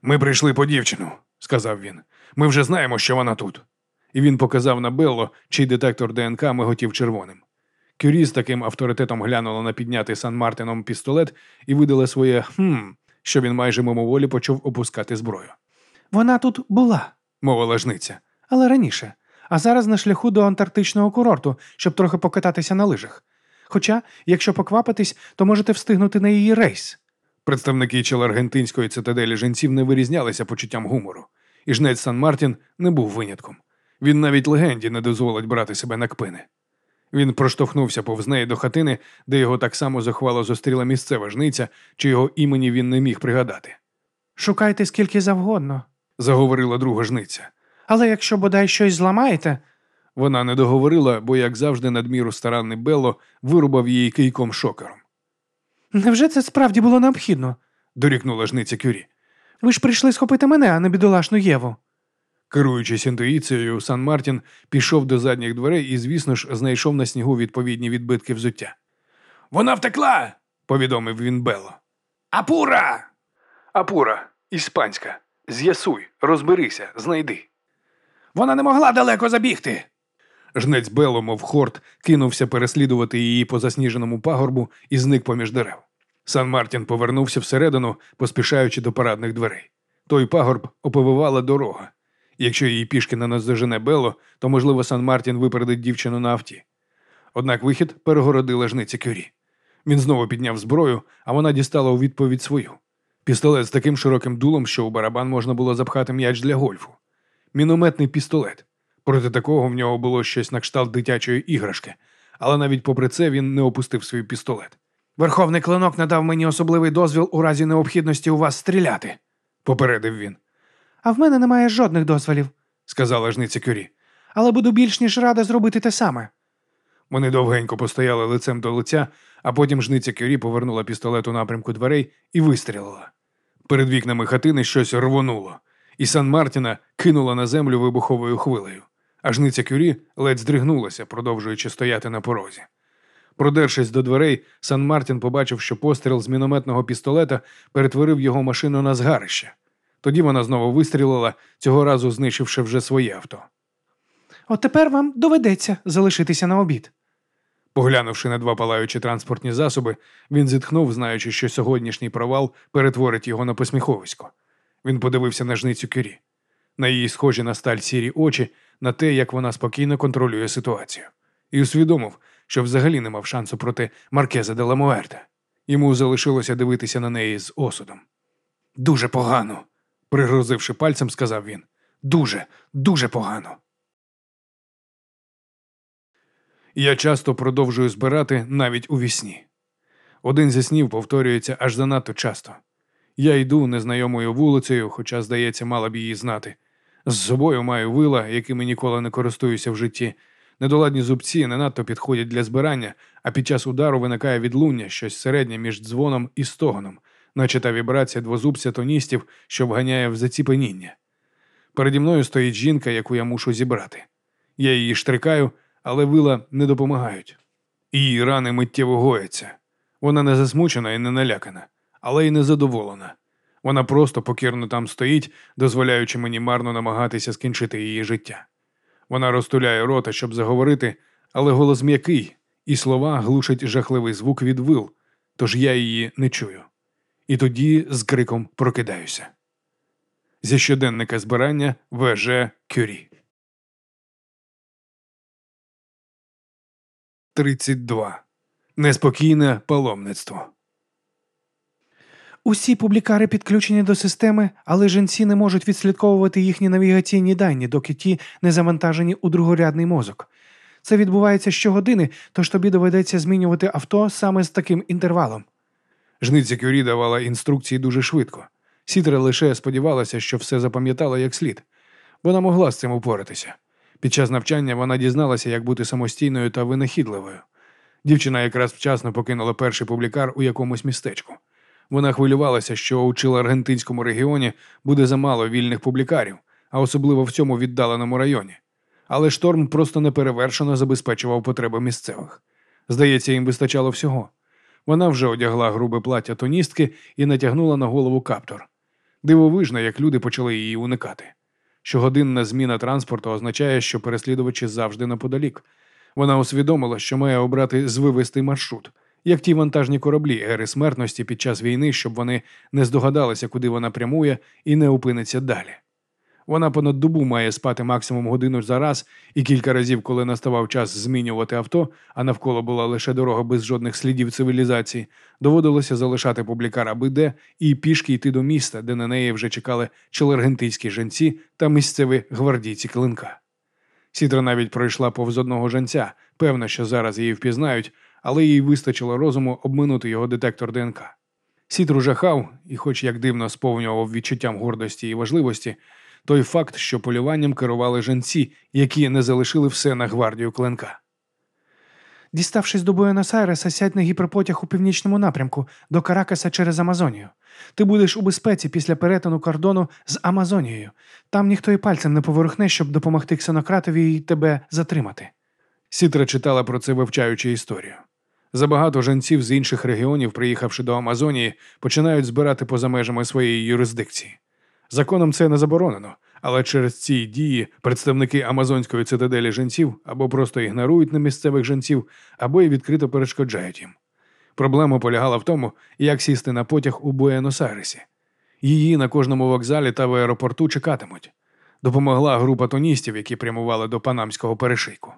Ми прийшли по дівчину, сказав він. Ми вже знаємо, що вона тут. І він показав на Белло, чий детектор ДНК миготів червоним. Кюрі з таким авторитетом глянула на піднятий Сан Мартином пістолет і видала своє хм, що він майже мимоволі почав опускати зброю. Вона тут була, Мовила жниця. але раніше. А зараз на шляху до антарктичного курорту, щоб трохи покататися на лижах. Хоча, якщо поквапитись, то можете встигнути на її рейс. Представники челаргентинської цитаделі жінців не вирізнялися почуттям гумору, і жнець Сан Мартін не був винятком. Він навіть легенді не дозволить брати себе на кпини. Він проштовхнувся повз неї до хатини, де його так само захвало зустріла місцева жниця, чи його імені він не міг пригадати. Шукайте скільки завгодно. Заговорила друга жниця. Але якщо бодай щось зламаєте, Вона не договорила, бо, як завжди, надміру старанний Белло вирубав її кийком шокером. невже це справді було необхідно? Дорікнула жниця Кюрі. Ви ж прийшли схопити мене, а не бідолашну Єву. Керуючись інтуїцією, Сан Мартін пішов до задніх дверей і, звісно ж, знайшов на снігу відповідні відбитки взуття. Вона втекла, повідомив він Белло. Апура! Апура, іспанська. З'ясуй, розберися, знайди. Вона не могла далеко забігти. Жнець Белло, мов хорт, кинувся переслідувати її по засніженому пагорбу і зник поміж дерев. Сан Мартін повернувся всередину, поспішаючи до парадних дверей. Той пагорб оповивала дорога. Якщо її пішки не наздожене Белло, то, можливо, Сан Мартін випередить дівчину на авті. Однак вихід перегородила жниця Кюрі. Він знову підняв зброю, а вона дістала у відповідь свою. Пістолет з таким широким дулом, що у барабан можна було запхати м'яч для гольфу. Мінометний пістолет. Проти такого в нього було щось на кшталт дитячої іграшки, але навіть попри це він не опустив свій пістолет. Верховний клинок надав мені особливий дозвіл у разі необхідності у вас стріляти. Попередив він, А в мене немає жодних дозволів, сказала жниця Кюрі. але буду більш ніж рада зробити те саме. Вони довгенько постояли лицем до лиця, а потім жниця Кюрі повернула пістолет у напрямку дверей і вистрілила. Перед вікнами хатини щось рвонуло, і Сан Мартіна кинула на землю вибуховою хвилею. А жниця Кюрі ледь здригнулася, продовжуючи стояти на порозі. Продершись до дверей, Сан Мартін побачив, що постріл з мінометного пістолета перетворив його машину на згарище. Тоді вона знову вистрілила, цього разу знищивши вже своє авто. От тепер вам доведеться залишитися на обід. Поглянувши на два палаючі транспортні засоби, він зітхнув, знаючи, що сьогоднішній провал перетворить його на посміховисько. Він подивився на жницю Кюрі, на її схожі на сталь сірі очі, на те, як вона спокійно контролює ситуацію, і усвідомив, що взагалі не мав шансу проти Маркеза де Ламуерта. Йому залишилося дивитися на неї з осудом. Дуже погано, пригрозивши пальцем, сказав він. Дуже, дуже погано. Я часто продовжую збирати навіть у вісні. Один зі снів повторюється аж занадто часто. Я йду незнайомою вулицею, хоча, здається, мала б її знати. З собою маю вила, якими ніколи не користуюся в житті. Недоладні зубці не надто підходять для збирання, а під час удару виникає відлуння, щось середнє між дзвоном і стогоном, наче та вібрація двозубця тоністів, що вганяє в заціпеніння. Переді мною стоїть жінка, яку я мушу зібрати. Я її штрикаю, але вила не допомагають. Її рани миттєво гояться. Вона не засмучена і не налякана, але й не задоволена. Вона просто покірно там стоїть, дозволяючи мені марно намагатися скінчити її життя. Вона розтуляє рота, щоб заговорити, але голос м'який, і слова глушать жахливий звук від вил, тож я її не чую. І тоді з криком прокидаюся. Зі щоденника збирання ВЖ Кюрі. 32. Неспокійне паломництво. Усі публікари підключені до системи, але жінці не можуть відслідковувати їхні навігаційні дані, доки ті не завантажені у другорядний мозок. Це відбувається щогодини, тож тобі доведеться змінювати авто саме з таким інтервалом. Жниця Кюрі давала інструкції дуже швидко. Сітра лише сподівалася, що все запам'ятала як слід. Вона могла з цим упоратися. Під час навчання вона дізналася, як бути самостійною та винахідливою. Дівчина якраз вчасно покинула перший публікар у якомусь містечку. Вона хвилювалася, що у Чиларгентинському регіоні буде замало вільних публікарів, а особливо в цьому віддаленому районі. Але шторм просто неперевершено забезпечував потреби місцевих. Здається, їм вистачало всього. Вона вже одягла грубе плаття тоністки і натягнула на голову каптор. Дивовижно, як люди почали її уникати. Щогодинна зміна транспорту означає, що переслідувачі завжди неподалік. Вона усвідомила, що має обрати звивистий маршрут, як ті вантажні кораблі ери смертності під час війни, щоб вони не здогадалися, куди вона прямує, і не опиниться далі. Вона понад добу має спати максимум годину за раз, і кілька разів, коли наставав час змінювати авто, а навколо була лише дорога без жодних слідів цивілізації, доводилося залишати публікар аби де і пішки йти до міста, де на неї вже чекали челергентийські женці та місцеві гвардійці клинка. Сідра навіть пройшла повз одного жанця, Певно, що зараз її впізнають, але їй вистачило розуму обминути його детектор ДНК. Сітру жахав, і, хоч як дивно сповнював відчуттям гордості і важливості, той факт, що полюванням керували жінці, які не залишили все на гвардію клинка. Діставшись до Буенос-Айреса, сядь на гіперпотяг у північному напрямку до Каракаса через Амазонію. Ти будеш у безпеці після перетину кордону з Амазонією. Там ніхто і пальцем не поворухне, щоб допомогти ксенократові і тебе затримати. Сітра читала про це, вивчаючи історію. Забагато жінців з інших регіонів, приїхавши до Амазонії, починають збирати поза межами своєї юрисдикції. Законом це не заборонено, але через ці дії представники амазонської цитаделі жінців або просто ігнорують немісцевих жінців, або й відкрито перешкоджають їм. Проблема полягала в тому, як сісти на потяг у Буенос-Айресі. Її на кожному вокзалі та в аеропорту чекатимуть. Допомогла група тоністів, які прямували до панамського перешийку.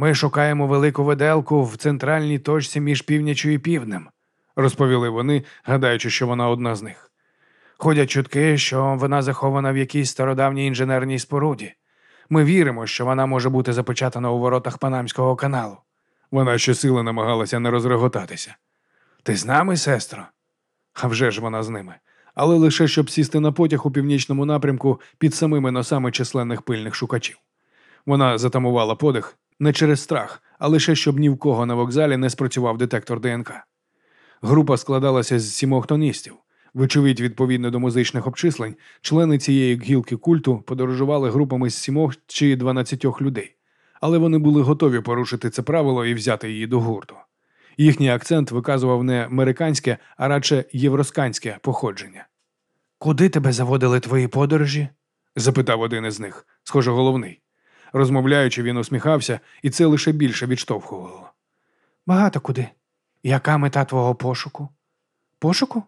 Ми шукаємо велику виделку в центральній точці між північю і півднем, розповіли вони, гадаючи, що вона одна з них. Ходять чутки, що вона захована в якійсь стародавній інженерній споруді. Ми віримо, що вона може бути запечатана у воротах Панамського каналу. Вона щосили намагалася не розреготатися. Ти з нами, сестро? А вже ж вона з ними. Але лише щоб сісти на потяг у північному напрямку під самими носами численних пильних шукачів. Вона затамувала подих не через страх, а лише щоб ні в кого на вокзалі не спрацював детектор ДНК. Група складалася з сімох тоністів. Вочевидь, відповідно до музичних обчислень, члени цієї гілки культу подорожували групами з сімох чи дванадцятьох людей, але вони були готові порушити це правило і взяти її до гурту. Їхній акцент виказував не американське, а радше євросканське походження. Куди тебе заводили твої подорожі? запитав один із них, схоже, головний. Розмовляючи, він усміхався, і це лише більше відштовхувало. Багато куди. Яка мета твого пошуку? Пошуку?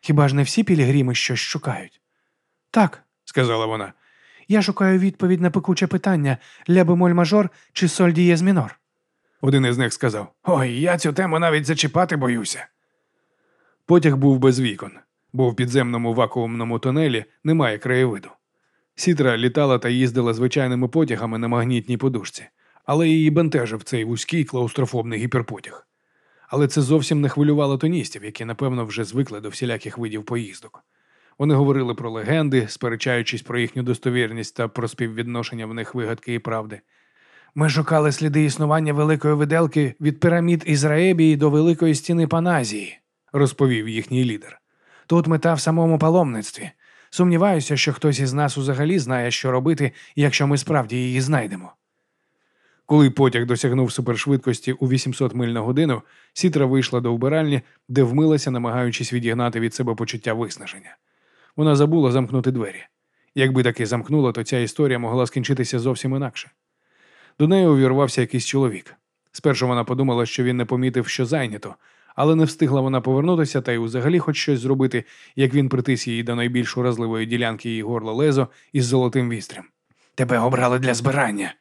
Хіба ж не всі пілігрими щось шукають? Так, сказала вона. Я шукаю відповідь на пекуче питання ля бемоль мажор чи соль дієз мінор. Один із них сказав: Ой, я цю тему навіть зачіпати боюся. Потяг був без вікон, бо в підземному вакуумному тунелі немає краєвиду. Сітра літала та їздила звичайними потягами на магнітній подушці, але її бентежив цей вузький клаустрофобний гіперпотяг. Але це зовсім не хвилювало тоністів, які, напевно, вже звикли до всіляких видів поїздок. Вони говорили про легенди, сперечаючись про їхню достовірність та про співвідношення в них вигадки і правди. Ми шукали сліди існування великої виделки від пірамід Ізраебії до Великої стіни Паназії, розповів їхній лідер. Тут мета в самому паломництві. Сумніваюся, що хтось із нас взагалі знає, що робити, якщо ми справді її знайдемо. Коли потяг досягнув супершвидкості у 800 миль на годину, сітра вийшла до вбиральні, де вмилася, намагаючись відігнати від себе почуття виснаження. Вона забула замкнути двері. Якби таки замкнула, то ця історія могла скінчитися зовсім інакше. До неї увірвався якийсь чоловік. Спершу вона подумала, що він не помітив, що зайнято, але не встигла вона повернутися та й взагалі хоч щось зробити, як він притис її до найбільш уразливої ділянки її горла лезо із золотим вістрям. Тебе обрали для збирання.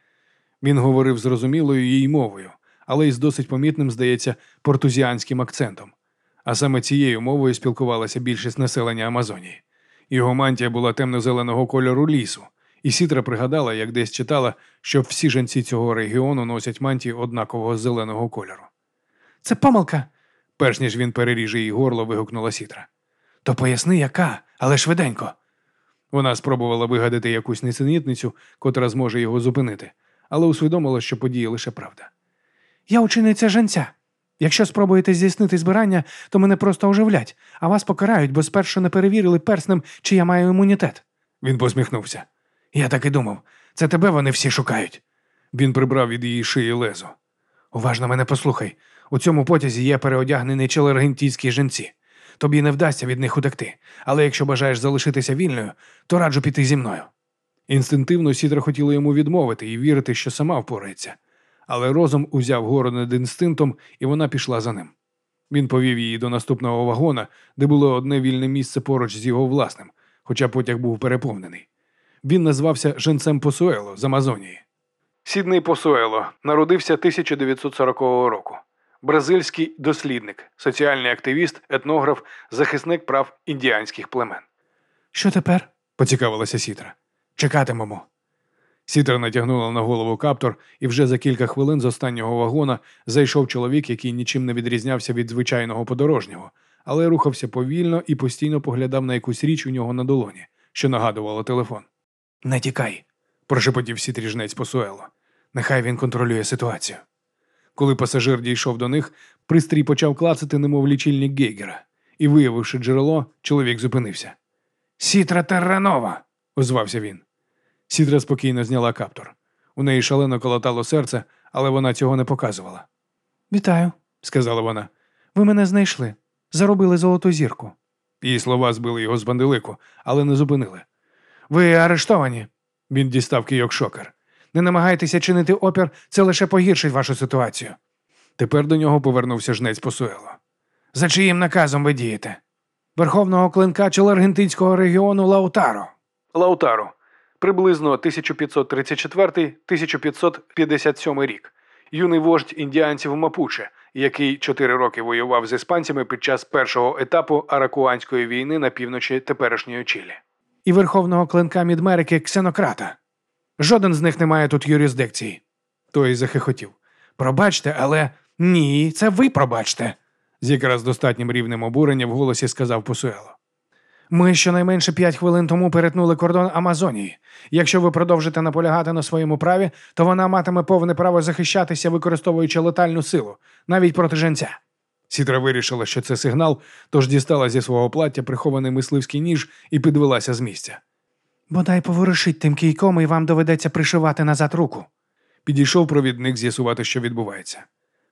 Він говорив зрозумілою їй мовою, але й з досить помітним, здається, портузіанським акцентом. А саме цією мовою спілкувалася більшість населення Амазонії. Його мантія була темно-зеленого кольору лісу, і Сітра пригадала, як десь читала, що всі жінці цього регіону носять мантії однакового зеленого кольору. Це помилка, перш ніж він переріже їй горло, вигукнула Сітра. То поясни, яка, але швиденько. Вона спробувала вигадати якусь несенітницю, котра зможе його зупинити, але усвідомила, що подіє лише правда. Я учениця женця. Якщо спробуєте здійснити збирання, то мене просто оживлять, а вас покарають, бо спершу не перевірили перснем, чи я маю імунітет. Він посміхнувся. Я так і думав. Це тебе вони всі шукають. Він прибрав від її шиї лезо. Уважно мене послухай. У цьому потязі є переодягнені челергентійські жінці. Тобі не вдасться від них утекти, але якщо бажаєш залишитися вільною, то раджу піти зі мною. Інстинктивно Сітра хотіла йому відмовити і вірити, що сама впорається. Але розум узяв гору над інстинктом, і вона пішла за ним. Він повів її до наступного вагона, де було одне вільне місце поруч з його власним, хоча потяг був переповнений. Він назвався Женцем Посуело з Амазонії. Сідний Посуело народився 1940 року. Бразильський дослідник, соціальний активіст, етнограф, захисник прав індіанських племен. Що тепер? поцікавилася Сітра. Чекатимемо. Сітер натягнула на голову каптор, і вже за кілька хвилин з останнього вагона зайшов чоловік, який нічим не відрізнявся від звичайного подорожнього, але рухався повільно і постійно поглядав на якусь річ у нього на долоні, що нагадувало телефон. Не тікай, Прошепотів сітріжнець Посуело. нехай він контролює ситуацію. Коли пасажир дійшов до них, пристрій почав клацати, немов лічильник Гейгера, і, виявивши джерело, чоловік зупинився. Сітра Терранова. озвався він. Сідра спокійно зняла каптор. У неї шалено колотало серце, але вона цього не показувала, Вітаю. сказала вона. Ви мене знайшли. Заробили золоту зірку. Її слова збили його з банделику, але не зупинили. Ви арештовані. Він дістав кийок шокер. Не намагайтеся чинити опір, це лише погіршить вашу ситуацію. Тепер до нього повернувся жнець Посуело. За чиїм наказом ви дієте? Верховного клинка Челаргентинського регіону Лаутаро. Лаутаро. Приблизно 1534-1557 рік. Юний вождь індіанців Мапуче, який чотири роки воював з іспанцями під час першого етапу Аракуанської війни на півночі теперішньої Чилі. І Верховного клинка Мідмерики Ксенократа. Жоден з них не має тут юрисдикції. Той захихотів. Пробачте, але ні, це ви пробачте. З якраз достатнім рівнем обурення в голосі сказав Посуело. Ми щонайменше п'ять хвилин тому перетнули кордон Амазонії. Якщо ви продовжите наполягати на своєму праві, то вона матиме повне право захищатися, використовуючи летальну силу, навіть проти женця. Сітра вирішила, що це сигнал, тож дістала зі свого плаття прихований мисливський ніж і підвелася з місця. Бодай поворушить тим кійком, і вам доведеться пришивати назад руку. Підійшов провідник з'ясувати, що відбувається.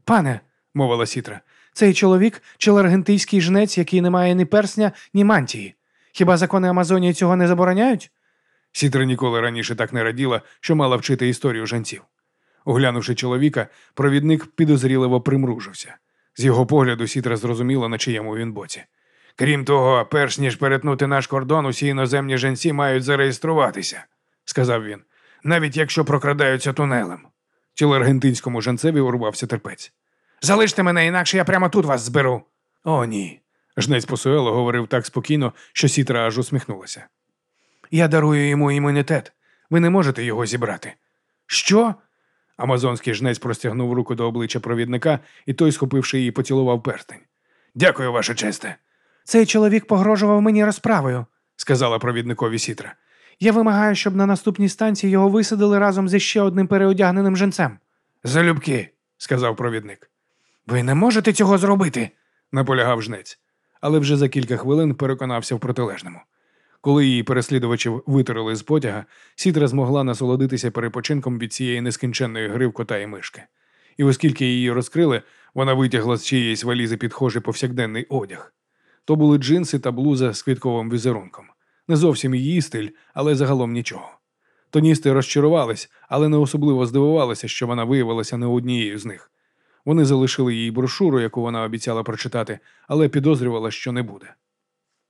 Пане, Мовила Сітра. цей чоловік челаргентийський жнець, який не має ні персня, ні мантії. Хіба закони Амазонії цього не забороняють? Сітра ніколи раніше так не раділа, що мала вчити історію жанців. Оглянувши чоловіка, провідник підозріливо примружився. З його погляду Сітра зрозуміла, на чиєму він боці. Крім того, перш ніж перетнути наш кордон, усі іноземні жінці мають зареєструватися, сказав він, навіть якщо прокрадаються тунелем. Тіл-аргентинському жанцеві урвався терпець. Залиште мене, інакше я прямо тут вас зберу. О, ні. Жнець Посуело говорив так спокійно, що Сітра аж усміхнулася. Я дарую йому імунітет. Ви не можете його зібрати. Що? Амазонський жнець простягнув руку до обличчя провідника, і той, схопивши її, поцілував перстень. Дякую, ваше честе, Цей чоловік погрожував мені розправою. сказала провідникові Сітра. Я вимагаю, щоб на наступній станції його висадили разом зі ще одним переодягненим женцем. Залюбки, сказав провідник. Ви не можете цього зробити. наполягав жнець, але вже за кілька хвилин переконався в протилежному. Коли її переслідувачів витерли з потяга, Сітра змогла насолодитися перепочинком від цієї нескінченної гри в кота і мишки. І оскільки її розкрили, вона витягла з чиєїсь валізи підхожий повсякденний одяг. То були джинси та блуза з квітковим візерунком. Не зовсім її стиль, але загалом нічого. Тоністи розчарувались, але не особливо здивувалися, що вона виявилася не однією з них. Вони залишили їй брошуру, яку вона обіцяла прочитати, але підозрювала, що не буде.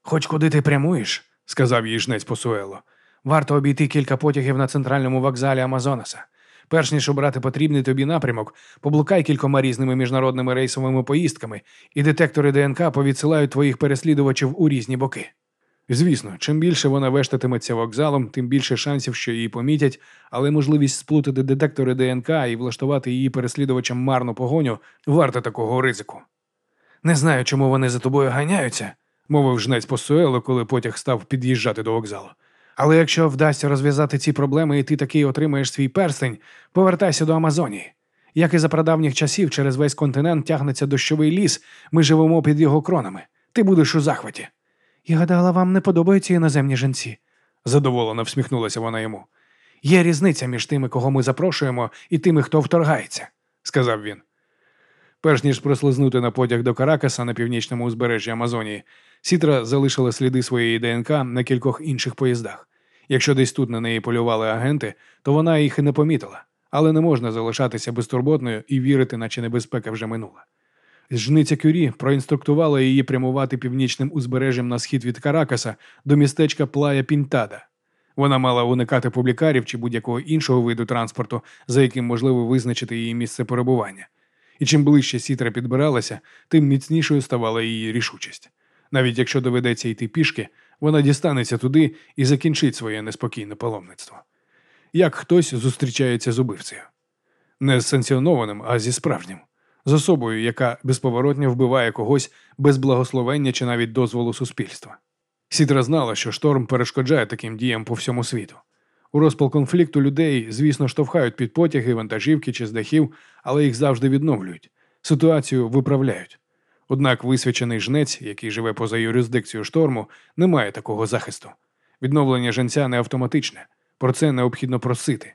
Хоч куди ти прямуєш, Сказав їй жнець Посуело. варто обійти кілька потягів на центральному вокзалі Амазонаса. Перш ніж обрати потрібний тобі напрямок, поблукай кількома різними міжнародними рейсовими поїздками, і детектори ДНК повідсилають твоїх переслідувачів у різні боки. Звісно, чим більше вона вештатиметься вокзалом, тим більше шансів, що її помітять, але можливість сплутати детектори ДНК і влаштувати її переслідувачам марну погоню варта такого ризику. Не знаю, чому вони за тобою ганяються, Мовив жнець Посуело, коли потяг став під'їжджати до вокзалу. Але якщо вдасться розв'язати ці проблеми, і ти таки отримаєш свій перстень, повертайся до Амазонії. Як і за прадавніх часів, через весь континент тягнеться дощовий ліс, ми живемо під його кронами. Ти будеш у захваті. Я гадала, вам не подобаються іноземні жінці. Задоволено всміхнулася вона йому. Є різниця між тими, кого ми запрошуємо, і тими, хто вторгається. сказав він. Перш ніж прослизнути на потяг до Каракаса на північному узбережжі Амазонії, Сітра залишила сліди своєї ДНК на кількох інших поїздах. Якщо десь тут на неї полювали агенти, то вона їх і не помітила, але не можна залишатися безтурботною і вірити, наче небезпека вже минула. Жниця Кюрі проінструктувала її прямувати північним узбережжям на схід від Каракаса до містечка Плая Пінтада. Вона мала уникати публікарів чи будь-якого іншого виду транспорту, за яким можливо визначити її місце перебування. І чим ближче сітра підбиралася, тим міцнішою ставала її рішучість. Навіть якщо доведеться йти пішки, вона дістанеться туди і закінчить своє неспокійне паломництво. як хтось зустрічається з убивцею. Не з санкціонованим, а зі справжнім, з особою, яка безповоротно вбиває когось без благословення чи навіть дозволу суспільства. Сітра знала, що шторм перешкоджає таким діям по всьому світу. У розпал конфлікту людей, звісно, штовхають під потяги, вантажівки чи з дахів, але їх завжди відновлюють. Ситуацію виправляють. Однак висвячений жнець, який живе поза юрисдикцією шторму, не має такого захисту. Відновлення женця не автоматичне, про це необхідно просити.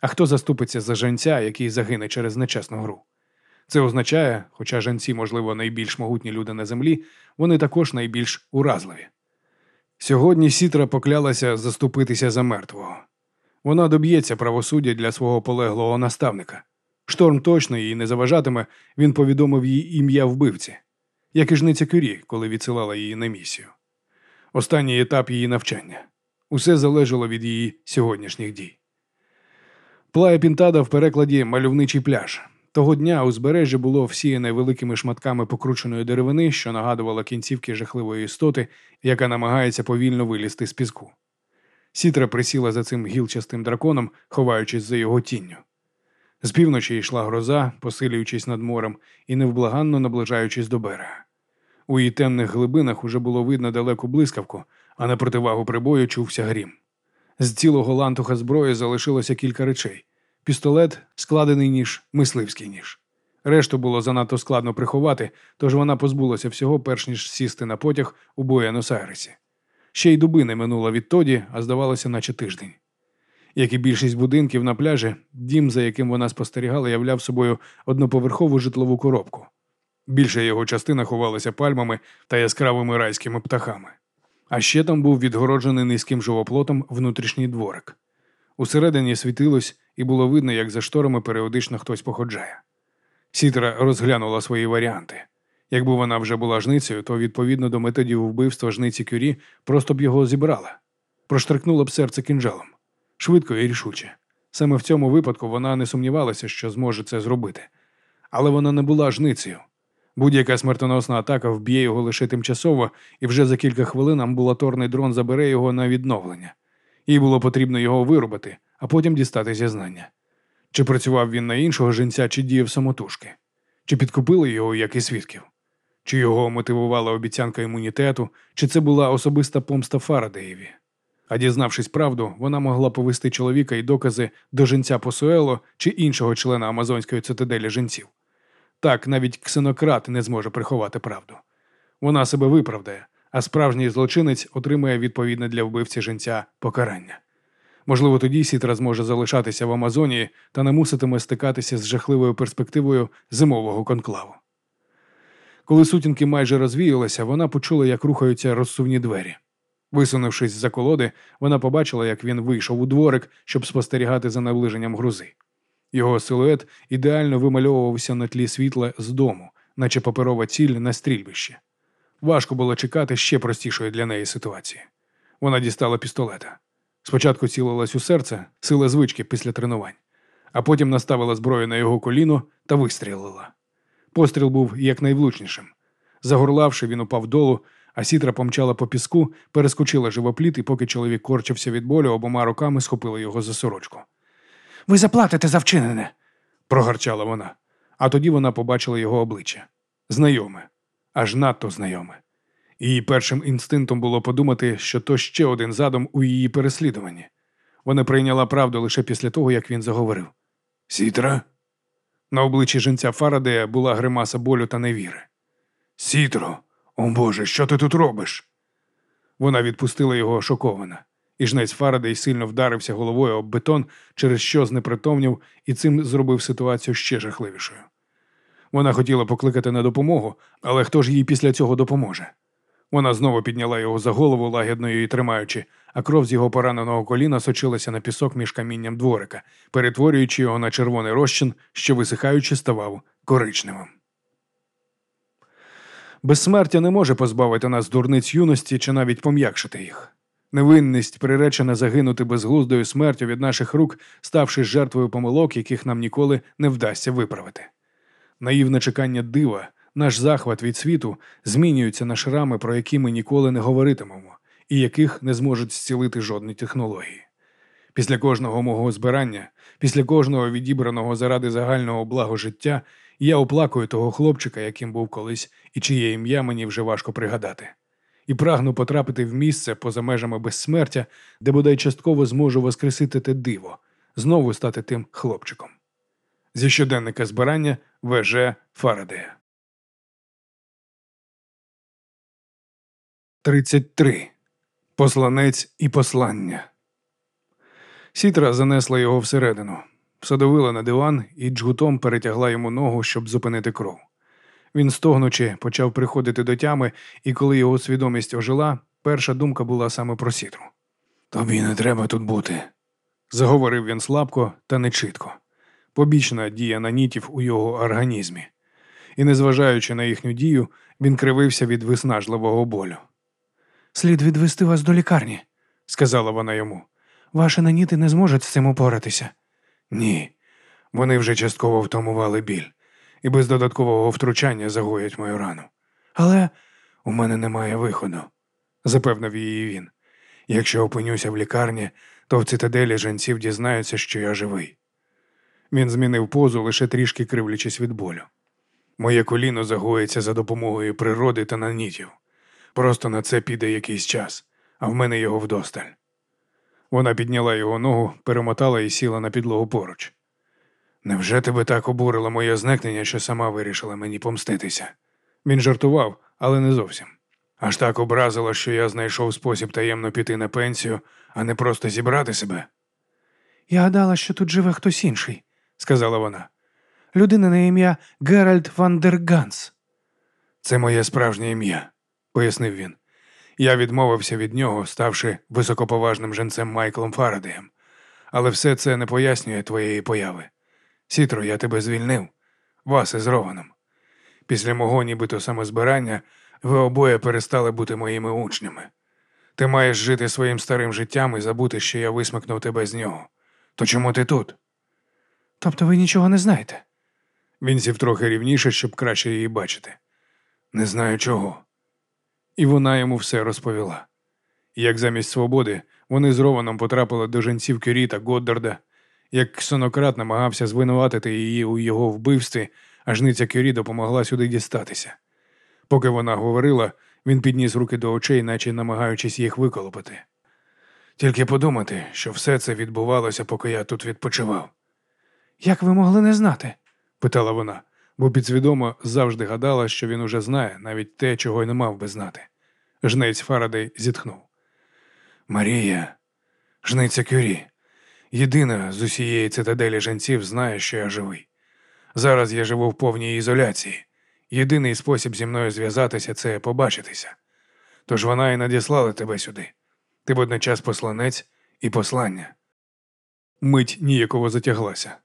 А хто заступиться за женця, який загине через нечесну гру? Це означає, хоча женці, можливо, найбільш могутні люди на землі, вони також найбільш уразливі. Сьогодні Сітра поклялася заступитися за мертвого. Вона доб'ється правосуддя для свого полеглого наставника. Шторм точно їй не заважатиме, він повідомив їй ім'я вбивці, як і жниця Кюрі, коли відсилала її на місію. Останній етап її навчання. Усе залежало від її сьогоднішніх дій. Плая Пінтада в перекладі мальовничий пляж. Того дня узбережжя було всіяне великими шматками покрученої деревини, що нагадувала кінцівки жахливої істоти, яка намагається повільно вилізти з піску. Сітра присіла за цим гілчастим драконом, ховаючись за його тінню. З півночі йшла гроза, посилюючись над морем і невблаганно наближаючись до берега. У її темних глибинах уже було видно далеку блискавку, а на противагу прибою чувся грім. З цілого лантуха зброї залишилося кілька речей: пістолет, складений ніж, мисливський ніж. Решту було занадто складно приховати, тож вона позбулася всього, перш ніж сісти на потяг у Буенос-Айресі. Ще й дуби не минуло відтоді, а здавалося, наче тиждень. Як і більшість будинків на пляжі, дім, за яким вона спостерігала, являв собою одноповерхову житлову коробку. Більша його частина ховалася пальмами та яскравими райськими птахами. А ще там був відгороджений низьким живоплотом внутрішній дворик. Усередині світилось і було видно, як за шторами періодично хтось походжає. Сітра розглянула свої варіанти. Якби вона вже була жницею, то відповідно до методів вбивства жниці кюрі просто б його зібрала, проштрикнула б серце кинджалом. Швидко і рішуче. Саме в цьому випадку вона не сумнівалася, що зможе це зробити. Але вона не була жницею. Будь-яка смертоносна атака вб'є його лише тимчасово, і вже за кілька хвилин амбулаторний дрон забере його на відновлення. Їй було потрібно його виробити, а потім дістати зізнання. Чи працював він на іншого жінця, чи діяв самотужки, чи підкупили його, як і свідків, чи його мотивувала обіцянка імунітету, чи це була особиста помста Фарадеєві. А дізнавшись правду, вона могла повести чоловіка і докази до жінця Посуело чи іншого члена Амазонської цитаделі жінців. Так навіть ксенократ не зможе приховати правду. Вона себе виправдає, а справжній злочинець отримає відповідне для вбивці жінця покарання. Можливо, тоді Сітра зможе залишатися в Амазонії та не муситиме стикатися з жахливою перспективою зимового конклаву. Коли сутінки майже розвіялися, вона почула, як рухаються розсувні двері. Висунувшись за колоди, вона побачила, як він вийшов у дворик, щоб спостерігати за наближенням грузи. Його силует ідеально вимальовувався на тлі світла з дому, наче паперова ціль на стрільбище. Важко було чекати ще простішої для неї ситуації. Вона дістала пістолета. Спочатку цілилась у серце, сила звички після тренувань, а потім наставила зброю на його коліно та вистрілила. Постріл був якнайвлучнішим. Загорлавши, він упав долу, а сітра помчала по піску, перескочила живопліт, і поки чоловік корчився від болю, обома руками схопила його за сорочку. Ви заплатите за вчинене. прогарчала вона. А тоді вона побачила його обличчя. Знайоме, аж надто знайоме. Її першим інстинктом було подумати, що то ще один задум у її переслідуванні. Вона прийняла правду лише після того, як він заговорив. Сітра? На обличчі жінця Фарадея була гримаса болю та невіри. Сітро, о Боже, що ти тут робиш? Вона відпустила його шокована, і жнець Фарадей сильно вдарився головою об бетон, через що знепритомнів і цим зробив ситуацію ще жахливішою. Вона хотіла покликати на допомогу, але хто ж їй після цього допоможе? Вона знову підняла його за голову, лагідно її тримаючи, а кров з його пораненого коліна сочилася на пісок між камінням дворика, перетворюючи його на червоний розчин, що висихаючи ставав коричневим. Безсмертя не може позбавити нас дурниць юності чи навіть пом'якшити їх. Невинність приречена загинути безглуздою смертю від наших рук, ставши жертвою помилок, яких нам ніколи не вдасться виправити. Наївне чекання дива, наш захват від світу змінюються на шрами, про які ми ніколи не говоритимемо, і яких не зможуть зцілити жодні технології. Після кожного мого збирання, після кожного відібраного заради загального благо життя, я оплакую того хлопчика, яким був колись, і чиє ім'я мені вже важко пригадати. І прагну потрапити в місце поза межами безсмертя, де бодай частково зможу воскресити те диво, знову стати тим хлопчиком. Зі щоденника збирання ВЖ Фарадея. 33. Посланець і послання. Сітра занесла його всередину, садовила на диван і джгутом перетягла йому ногу, щоб зупинити кров. Він, стогнучи, почав приходити до тями, і коли його свідомість ожила, перша думка була саме про сітру. Тобі не треба тут бути, заговорив він слабко та нечітко. Побічна дія нанітів у його організмі. І, незважаючи на їхню дію, він кривився від виснажливого болю. Слід відвести вас до лікарні, сказала вона йому. Ваші наніти не зможуть з цим упоратися. Ні, вони вже частково втамували біль і без додаткового втручання загоять мою рану. Але у мене немає виходу, запевнив її він. Якщо опинюся в лікарні, то в цитаделі жінців дізнаються, що я живий. Він змінив позу, лише трішки кривлячись від болю. Моє коліно загоїться за допомогою природи та нанітів. Просто на це піде якийсь час, а в мене його вдосталь. Вона підняла його ногу, перемотала і сіла на підлогу поруч. Невже тебе так обурило моє зникнення, що сама вирішила мені помститися? Він жартував, але не зовсім. Аж так образило, що я знайшов спосіб таємно піти на пенсію, а не просто зібрати себе. Я гадала, що тут живе хтось інший, сказала вона. Людина на ім'я Геральт Вандерганс. Це моє справжнє ім'я, пояснив він. Я відмовився від нього, ставши високоповажним женцем Майклом Фарадеєм. Але все це не пояснює твоєї появи. Сітро, я тебе звільнив, вас із Рованом. Після мого нібито самозбирання ви обоє перестали бути моїми учнями. Ти маєш жити своїм старим життям і забути, що я висмикнув тебе з нього. То чому ти тут? Тобто ви нічого не знаєте? Він сів трохи рівніше, щоб краще її бачити. Не знаю чого. І вона йому все розповіла. Як замість свободи вони з Рованом потрапили до жінців Кюрі та Годдарда, як ксонократ намагався звинуватити її у його вбивстві, а жниця Кюрі допомогла сюди дістатися. Поки вона говорила, він підніс руки до очей, наче намагаючись їх виколопати. Тільки подумати, що все це відбувалося, поки я тут відпочивав. Як ви могли не знати? питала вона, бо підсвідомо завжди гадала, що він уже знає навіть те, чого й не мав би знати. Жнець Фарадей зітхнув. Марія, жниця Кюрі, єдина з усієї цитаделі жінців знає, що я живий. Зараз я живу в повній ізоляції. Єдиний спосіб зі мною зв'язатися це побачитися. Тож вона і надіслала тебе сюди. Ти водночас посланець і послання. Мить ніяково затяглася.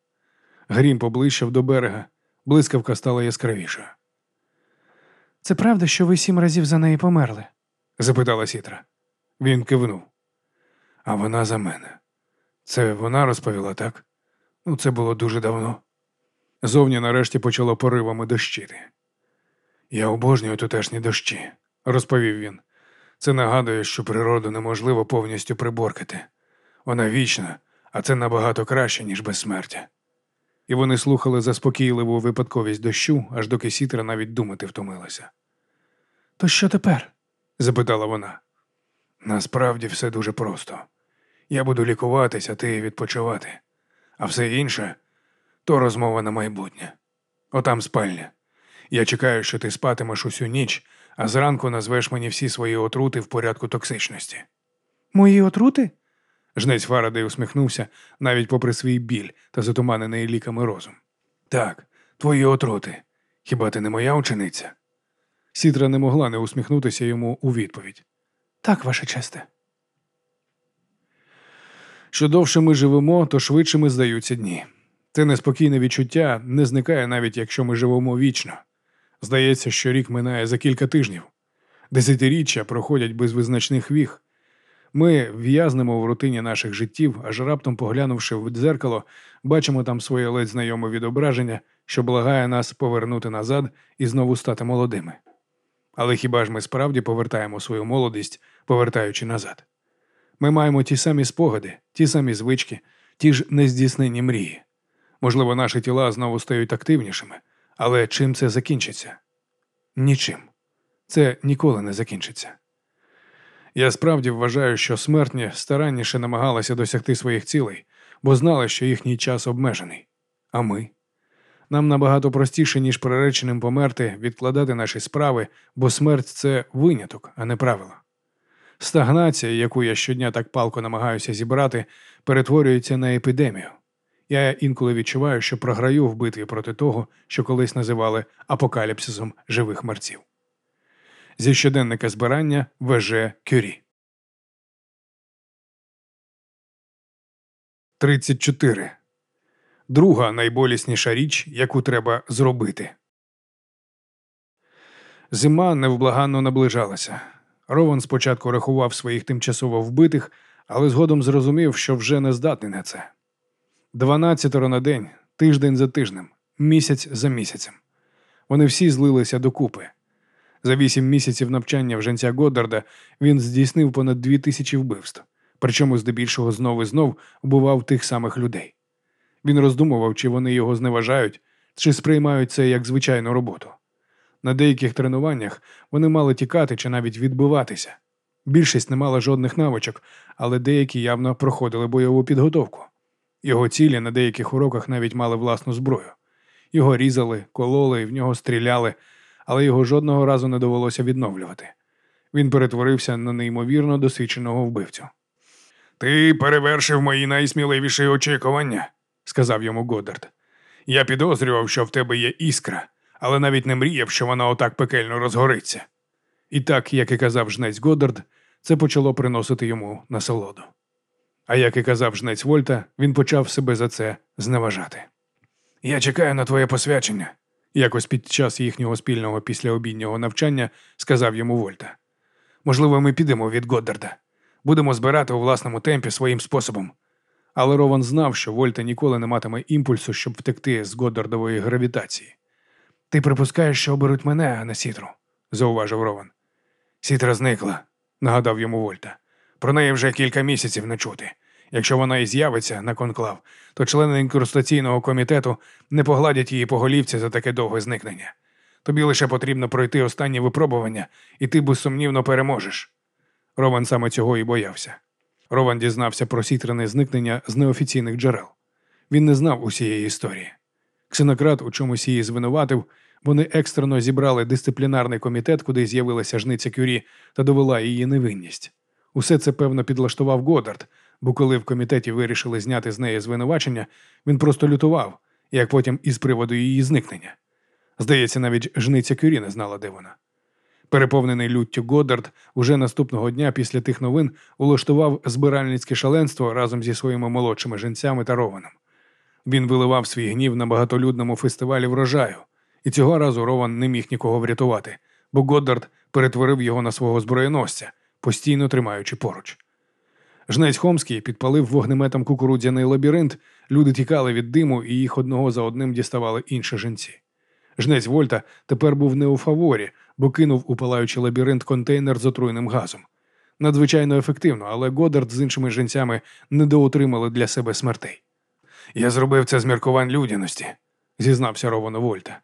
Грім поближчав до берега, блискавка стала яскравішою. Це правда, що ви сім разів за неї померли? запитала Сітра. Він кивнув. А вона за мене. Це вона розповіла, так? Ну, це було дуже давно. Зовні нарешті почало поривами дощити. Я обожнюю тутешні дощі, розповів він. Це нагадує, що природу неможливо повністю приборкати. Вона вічна, а це набагато краще, ніж безсмертя. І вони слухали заспокійливу випадковість дощу, аж доки сітра навіть думати втомилася. То що тепер? запитала вона. Насправді все дуже просто. Я буду лікуватися, ти відпочивати, а все інше то розмова на майбутнє. Отам спальня. Я чекаю, що ти спатимеш усю ніч, а зранку назвеш мені всі свої отрути в порядку токсичності. Мої отрути? Жнець Фарадей усміхнувся навіть попри свій біль та затуманений ліками розум. Так, твої отрути. Хіба ти не моя учениця? Сітра не могла не усміхнутися йому у відповідь. Так, ваше честе. Що довше ми живемо, то швидше ми здаються дні. Це неспокійне відчуття не зникає навіть якщо ми живемо вічно. Здається, що рік минає за кілька тижнів. Десятиріччя проходять без визначних віг. Ми в'язнемо в рутині наших життів, аж раптом, поглянувши в дзеркало, бачимо там своє ледь знайоме відображення, що благає нас повернути назад і знову стати молодими. Але хіба ж ми справді повертаємо свою молодість, повертаючи назад? Ми маємо ті самі спогади, ті самі звички, ті ж нездійснені мрії. Можливо, наші тіла знову стають активнішими, але чим це закінчиться? Нічим. Це ніколи не закінчиться. Я справді вважаю, що смертні старанніше намагалися досягти своїх цілей, бо знали, що їхній час обмежений. А ми? Нам набагато простіше, ніж приреченим померти, відкладати наші справи, бо смерть це виняток, а не правило. Стагнація, яку я щодня так палко намагаюся зібрати, перетворюється на епідемію. Я інколи відчуваю, що програю в битві проти того, що колись називали апокаліпсисом живих мерців. Зі щоденника збирання ВЖ Кюрі. 34. Друга найболісніша річ, яку треба зробити. Зима невблаганно наближалася. Рован спочатку рахував своїх тимчасово вбитих, але згодом зрозумів, що вже не здатний на це. Дванадцятеро на день, тиждень за тижнем, місяць за місяцем. Вони всі злилися докупи. За вісім місяців навчання в женця Годдарда він здійснив понад дві тисячі вбивств, причому здебільшого знов і знов вбивав тих самих людей. Він роздумував, чи вони його зневажають, чи сприймають це як звичайну роботу. На деяких тренуваннях вони мали тікати чи навіть відбиватися. Більшість не мала жодних навичок, але деякі явно проходили бойову підготовку. Його цілі на деяких уроках навіть мали власну зброю. Його різали, кололи, в нього стріляли, але його жодного разу не довелося відновлювати. Він перетворився на неймовірно досвідченого вбивцю. Ти перевершив мої найсміливіші очікування, сказав йому Годдард. Я підозрював, що в тебе є іскра, але навіть не мріяв, що вона отак пекельно розгориться. І так, як і казав жнець Годдард, це почало приносити йому насолоду. А як і казав жнець Вольта, він почав себе за це зневажати. Я чекаю на твоє посвячення, якось під час їхнього спільного післяобіднього навчання сказав йому Вольта. Можливо, ми підемо від Годдарда. Будемо збирати у власному темпі своїм способом. Але Рован знав, що Вольта ніколи не матиме імпульсу, щоб втекти з Годдардової гравітації. Ти припускаєш, що оберуть мене, а не Сітру, зауважив Рован. Сітра зникла, нагадав йому Вольта. Про неї вже кілька місяців не чути. Якщо вона і з'явиться на конклав, то члени інкрустаційного комітету не погладять її по голівці за таке довге зникнення. Тобі лише потрібно пройти останні випробування, і ти безсумнівно переможеш. Рован саме цього і боявся. Рован дізнався про сітрине зникнення з неофіційних джерел. Він не знав усієї історії. Ксенократ у чомусь її звинуватив, вони екстрено зібрали дисциплінарний комітет, куди з'явилася жниця Кюрі, та довела її невинність. Усе це, певно, підлаштував Годард, бо коли в комітеті вирішили зняти з неї звинувачення, він просто лютував, як потім із приводу її зникнення. Здається, навіть жниця Кюрі не знала, де вона. Переповнений люттю Годдард уже наступного дня після тих новин улаштував збиральницьке шаленство разом зі своїми молодшими жінцями та Рованом. Він виливав свій гнів на багатолюдному фестивалі врожаю, і цього разу Рован не міг нікого врятувати, бо Годдард перетворив його на свого зброєносця, постійно тримаючи поруч. Жнець Хомський підпалив вогнеметом кукурудзяний лабіринт, люди тікали від диму, і їх одного за одним діставали інші жінці. Жнець Вольта тепер був не у фаворі, бо кинув у палаючий лабіринт контейнер з отруйним газом. Надзвичайно ефективно, але Годард з іншими жінцями недоотримали для себе смертей. Я зробив це з міркувань людяності, зізнався Ровано Вольта.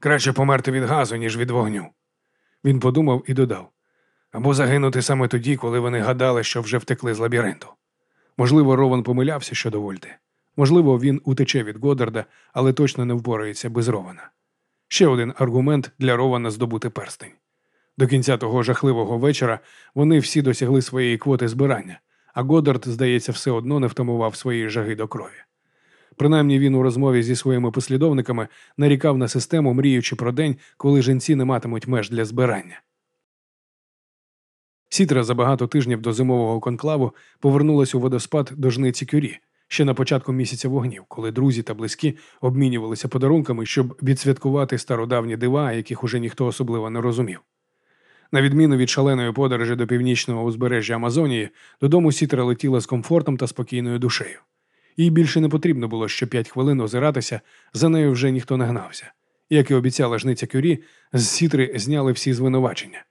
Краще померти від газу, ніж від вогню. Він подумав і додав або загинути саме тоді, коли вони гадали, що вже втекли з лабіринту. Можливо, Рован помилявся щодо Вольти. Можливо, він утече від Годарда, але точно не впорається без Рована. Ще один аргумент для Рована здобути перстень. До кінця того жахливого вечора вони всі досягли своєї квоти збирання, а Годард, здається, все одно не втамував своєї жаги до крові. Принаймні він у розмові зі своїми послідовниками нарікав на систему, мріючи про день, коли жінці не матимуть меж для збирання. Сітра за багато тижнів до зимового конклаву повернулась у водоспад до жниці Кюрі ще на початку місяця вогнів, коли друзі та близькі обмінювалися подарунками, щоб відсвяткувати стародавні дива, яких уже ніхто особливо не розумів. На відміну від шаленої подорожі до північного узбережжя Амазонії, додому Сітра летіла з комфортом та спокійною душею. Їй більше не потрібно було що п'ять хвилин озиратися, за нею вже ніхто не гнався. Як і обіцяла жниця Кюрі, з Сітри зняли всі звинувачення.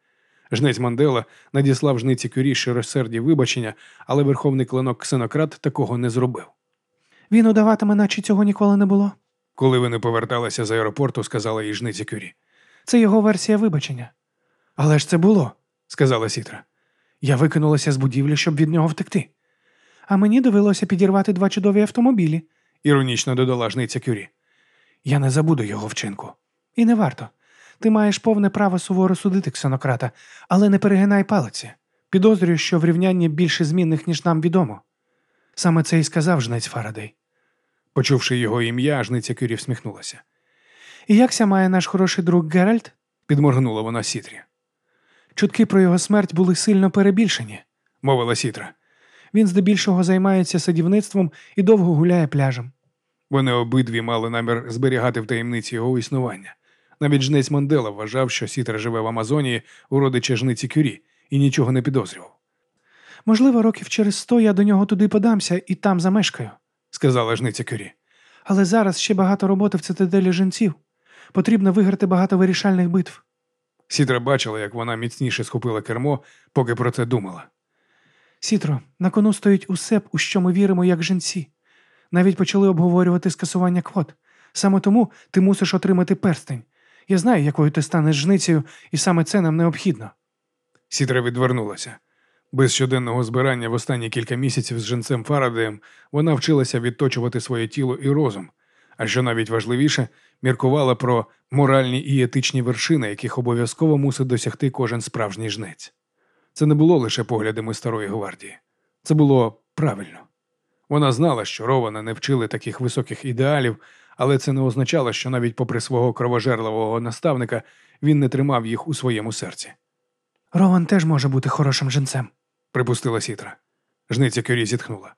Жнець Мандела надіслав жниці Кюрі щиросерді вибачення, але верховний клинок Ксенократ такого не зробив. Він удаватиме, наче цього ніколи не було. Коли вони поверталися з аеропорту, сказала їй жниці Кюрі. Це його версія вибачення. Але ж це було, Сказала Сітра. Я викинулася з будівлі, щоб від нього втекти. А мені довелося підірвати два чудові автомобілі. Іронічно додала жниця Кюрі. Я не забуду його вчинку. І не варто. Ти маєш повне право суворо судити ксенократа, але не перегинай палиці. Підозрюю, що в рівнянні більше змінних, ніж нам відомо. Саме це і сказав жнець Фарадей. Почувши його ім'я, жниця Кюрі всміхнулася. І якся має наш хороший друг Геральт? Підморгнула вона Сітрі. Чутки про його смерть були сильно перебільшені. Мовила Сітра. Він здебільшого займається садівництвом і довго гуляє пляжем. Вони обидві мали намір зберігати в таємниці його існування. Навіть жнець Мандела вважав, що Сітра живе в Амазонії у родича жниці Кюрі і нічого не підозрював, Можливо, років через сто я до нього туди подамся і там замешкаю. сказала жниця Кюрі. Але зараз ще багато роботи в цитаделі жінців. Потрібно виграти багато вирішальних битв. Сітра бачила, як вона міцніше схопила кермо, поки про це думала. Сітро, на кону стоїть усе, у що ми віримо, як жінці. Навіть почали обговорювати скасування квот. Саме тому ти мусиш отримати перстень. Я знаю, якою ти станеш жницею, і саме це нам необхідно. Сітра відвернулася. Без щоденного збирання в останні кілька місяців з жінцем Фарадеєм вона вчилася відточувати своє тіло і розум, а що навіть важливіше, міркувала про моральні і етичні вершини, яких обов'язково мусить досягти кожен справжній жнець. Це не було лише поглядами старої гвардії, це було правильно. Вона знала, що Рована не вчили таких високих ідеалів, але це не означало, що навіть попри свого кровожерливого наставника він не тримав їх у своєму серці. Рован теж може бути хорошим жінцем. Припустила Сітра. Жниця Кюрі зітхнула.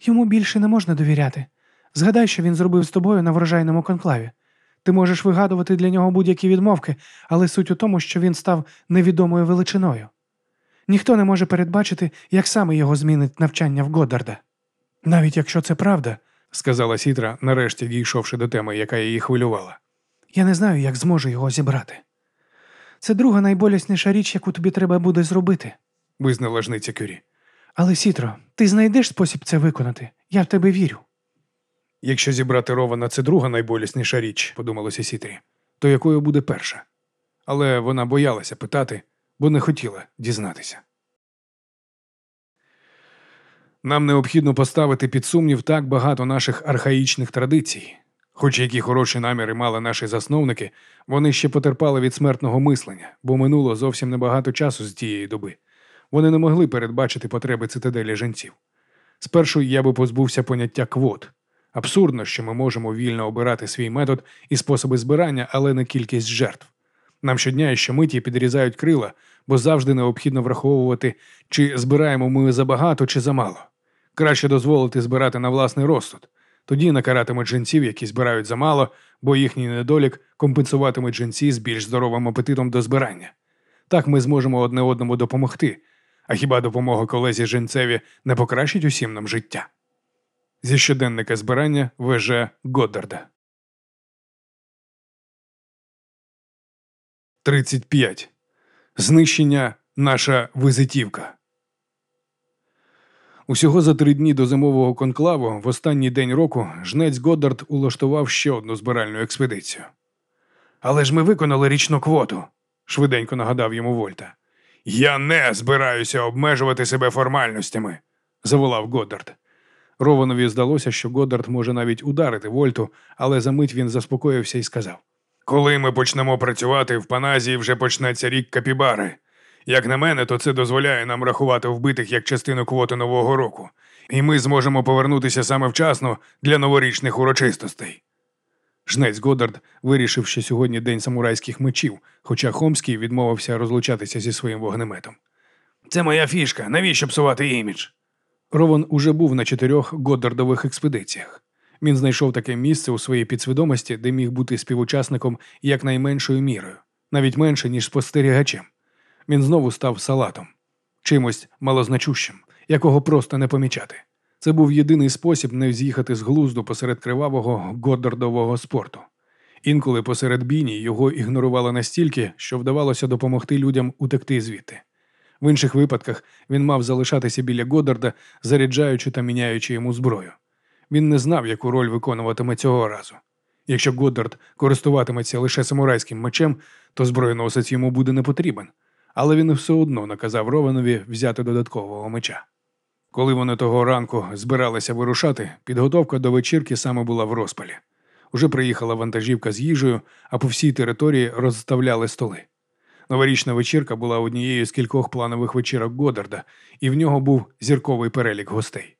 Йому більше не можна довіряти. Згадай, що він зробив з тобою на врожайному конклаві. Ти можеш вигадувати для нього будь-які відмовки, але суть у тому, що він став невідомою величиною. Ніхто не може передбачити, як саме його змінить навчання в Годдарда. Навіть якщо це правда, сказала Сітра, нарешті дійшовши до теми, яка її хвилювала. я не знаю, як зможу його зібрати. Це друга найболісніша річ, яку тобі треба буде зробити. Визнала жниця Кюрі. Але, Сітро, ти знайдеш спосіб це виконати. Я в тебе вірю. Якщо зібрати Рована це друга найболісніша річ, подумалося Сітрі, то якою буде перша? Але вона боялася питати, бо не хотіла дізнатися. Нам необхідно поставити під сумнів так багато наших архаїчних традицій. Хоч які хороші наміри мали наші засновники, вони ще потерпали від смертного мислення, бо минуло зовсім небагато часу з тієї доби. Вони не могли передбачити потреби цитаделі жінців. Спершу я би позбувся поняття квот. Абсурдно, що ми можемо вільно обирати свій метод і способи збирання, але не кількість жертв. Нам щодня і щомиті підрізають крила, бо завжди необхідно враховувати, чи збираємо ми забагато чи замало. Краще дозволити збирати на власний розсуд. Тоді накаратимуть жінців, які збирають замало, бо їхній недолік компенсуватимуть жінці з більш здоровим апетитом до збирання. Так ми зможемо одне одному допомогти. А хіба допомога колезі жінцеві не покращить усім нам життя? Зі щоденника збирання ВЖ Годдарда. 35. Знищення наша визитівка. Усього за три дні до зимового конклаву, в останній день року, жнець Годдард улаштував ще одну збиральну експедицію. Але ж ми виконали річну квоту, швиденько нагадав йому Вольта. Я не збираюся обмежувати себе формальностями, заволав Годдард. Рованові здалося, що Годдард може навіть ударити Вольту, але за мить він заспокоївся і сказав: Коли ми почнемо працювати, в Паназії вже почнеться рік капібари. Як на мене, то це дозволяє нам рахувати вбитих як частину квоти Нового року, і ми зможемо повернутися саме вчасно для новорічних урочистостей. Жнець Годдард вирішив, що сьогодні день самурайських мечів, хоча Хомський відмовився розлучатися зі своїм вогнеметом. Це моя фішка, навіщо псувати імідж? Рован уже був на чотирьох Годдардових експедиціях. Він знайшов таке місце у своїй підсвідомості, де міг бути співучасником якнайменшою мірою, навіть менше, ніж спостерігачем. Він знову став салатом, чимось малозначущим, якого просто не помічати. Це був єдиний спосіб не з'їхати з глузду посеред кривавого Годдардового спорту. Інколи посеред бійні його ігнорували настільки, що вдавалося допомогти людям утекти звідти. В інших випадках він мав залишатися біля Годдарда, заряджаючи та міняючи йому зброю. Він не знав, яку роль виконуватиме цього разу. Якщо Годдард користуватиметься лише самурайським мечем, то зброєносець йому буде не потрібен, але він все одно наказав Рованові взяти додаткового меча. Коли вони того ранку збиралися вирушати, підготовка до вечірки саме була в розпалі. Уже приїхала вантажівка з їжею, а по всій території розставляли столи. Новорічна вечірка була однією з кількох планових вечірок Годдарда, і в нього був зірковий перелік гостей.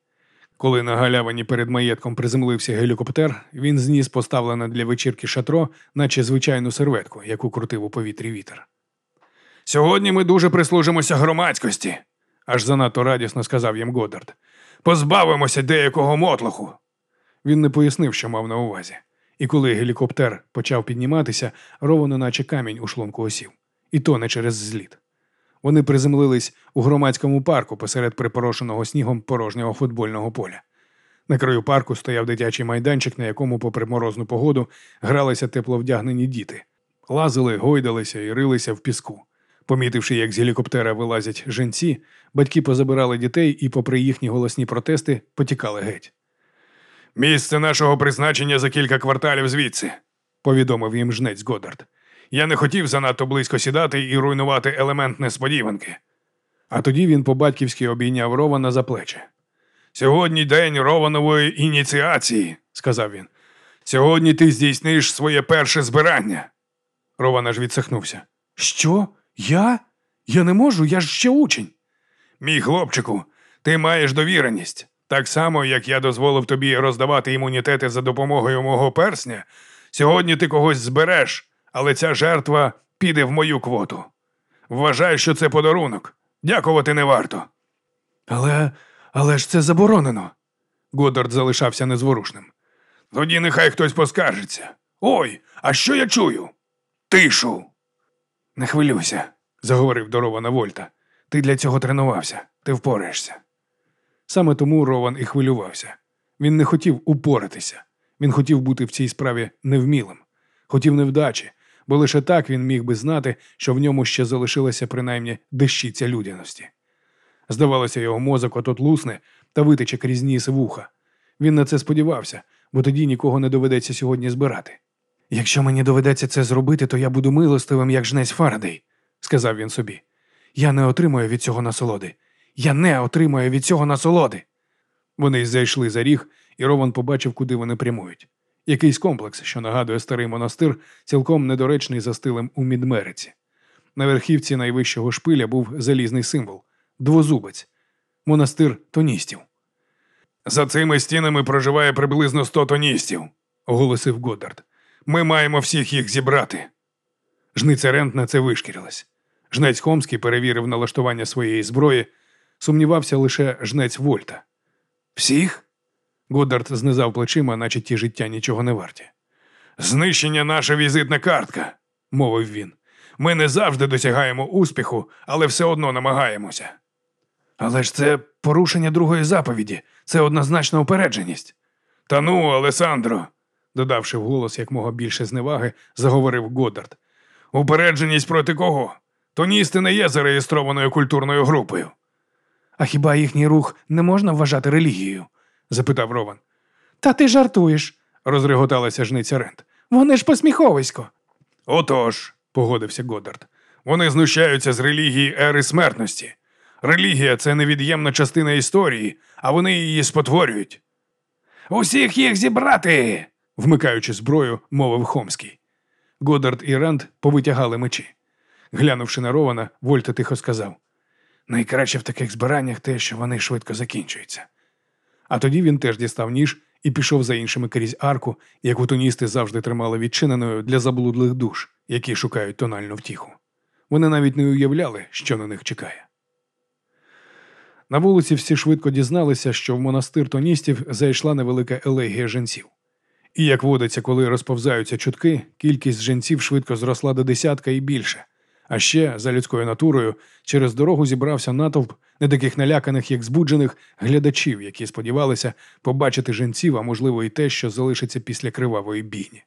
Коли на галявині перед маєтком приземлився гелікоптер, він зніс поставлене для вечірки шатро, наче звичайну серветку, яку крутив у повітрі вітер. Сьогодні ми дуже прислужимося громадськості, аж занадто радісно сказав їм Годдард. Позбавимося деякого мотлоху. Він не пояснив, що мав на увазі. І коли гелікоптер почав підніматися, ровно наче камінь у шлунку осів. І то не через зліт. Вони приземлились у громадському парку посеред припорошеного снігом порожнього футбольного поля. На краю парку стояв дитячий майданчик, на якому, попри морозну погоду, гралися тепловдягнені діти, лазили, гойдалися і рилися в піску. Помітивши, як з гелікоптера вилазять женці, батьки позабирали дітей і, попри їхні голосні протести, потікали геть. Місце нашого призначення за кілька кварталів звідси, повідомив їм жнець Годдард. Я не хотів занадто близько сідати і руйнувати елемент несподіванки. А тоді він по-батьківськи обійняв Рована за плечі. Сьогодні день Рованової ініціації, сказав він. Сьогодні ти здійсниш своє перше збирання. Рован аж відсахнувся. Що? Я? Я не можу, я ж ще учень. Мій хлопчику, ти маєш довіреність. Так само, як я дозволив тобі роздавати імунітети за допомогою мого персня, сьогодні ти когось збереш, але ця жертва піде в мою квоту. Вважай, що це подарунок. Дякувати не варто. Але але ж це заборонено. Годдард залишався незворушним. Тоді нехай хтось поскаржиться. Ой, а що я чую? Тишу. Не хвилюйся, заговорив до Рована Вольта. Ти для цього тренувався, ти впораєшся. Саме тому Рован і хвилювався. Він не хотів упоратися. Він хотів бути в цій справі невмілим, хотів невдачі, бо лише так він міг би знати, що в ньому ще залишилася принаймні дещиця людяності. Здавалося, його мозок отот лусне та витече крізь ніс вуха. Він на це сподівався, бо тоді нікого не доведеться сьогодні збирати. Якщо мені доведеться це зробити, то я буду милостивим, як жнець Фарадей, сказав він собі. Я не отримую від цього насолоди. Я не отримую від цього насолоди. Вони зайшли за ріг, і Рован побачив, куди вони прямують. Якийсь комплекс, що нагадує старий монастир, цілком недоречний за стилем у Мідмериці. На верхівці найвищого шпиля був залізний символ двозубець, монастир тоністів. За цими стінами проживає приблизно сто тоністів, оголосив Годдард. Ми маємо всіх їх зібрати. Жниця Рент на це вишкірилась. Жнець Хомський перевірив налаштування своєї зброї, сумнівався лише жнець Вольта. Всіх? Годдард знизав плечима, наче ті життя нічого не варті. Знищення наша візитна картка, мовив він. Ми не завжди досягаємо успіху, але все одно намагаємося. Але ж це порушення другої заповіді, це однозначна упередженість. Та ну, Олесандро, додавши вголос якмога більше зневаги, заговорив Годдард. Упередженість проти кого? Тоністи не є зареєстрованою культурною групою. А хіба їхній рух не можна вважати релігією? Запитав Рован. Та ти жартуєш, розреготалася жниця Рент. Вони ж посміховисько. Отож, погодився Годдард. Вони знущаються з релігії ери смертності. Релігія це невід'ємна частина історії, а вони її спотворюють. Усіх їх зібрати, вмикаючи зброю, мовив Хомський. Годдард і Ранд повитягали мечі. Глянувши на Рована, Вольта тихо сказав: найкраще в таких збираннях те, що вони швидко закінчуються. А тоді він теж дістав ніж і пішов за іншими крізь арку, яку туністи завжди тримали відчиненою для заблудлих душ, які шукають тональну втіху. Вони навіть не уявляли, що на них чекає. На вулиці всі швидко дізналися, що в монастир тоністів зайшла невелика елегія женців. І, як водиться, коли розповзаються чутки, кількість женців швидко зросла до десятка і більше. А ще, за людською натурою, через дорогу зібрався натовп не таких наляканих, як збуджених глядачів, які сподівалися побачити женців, а можливо, і те, що залишиться після кривавої бійні.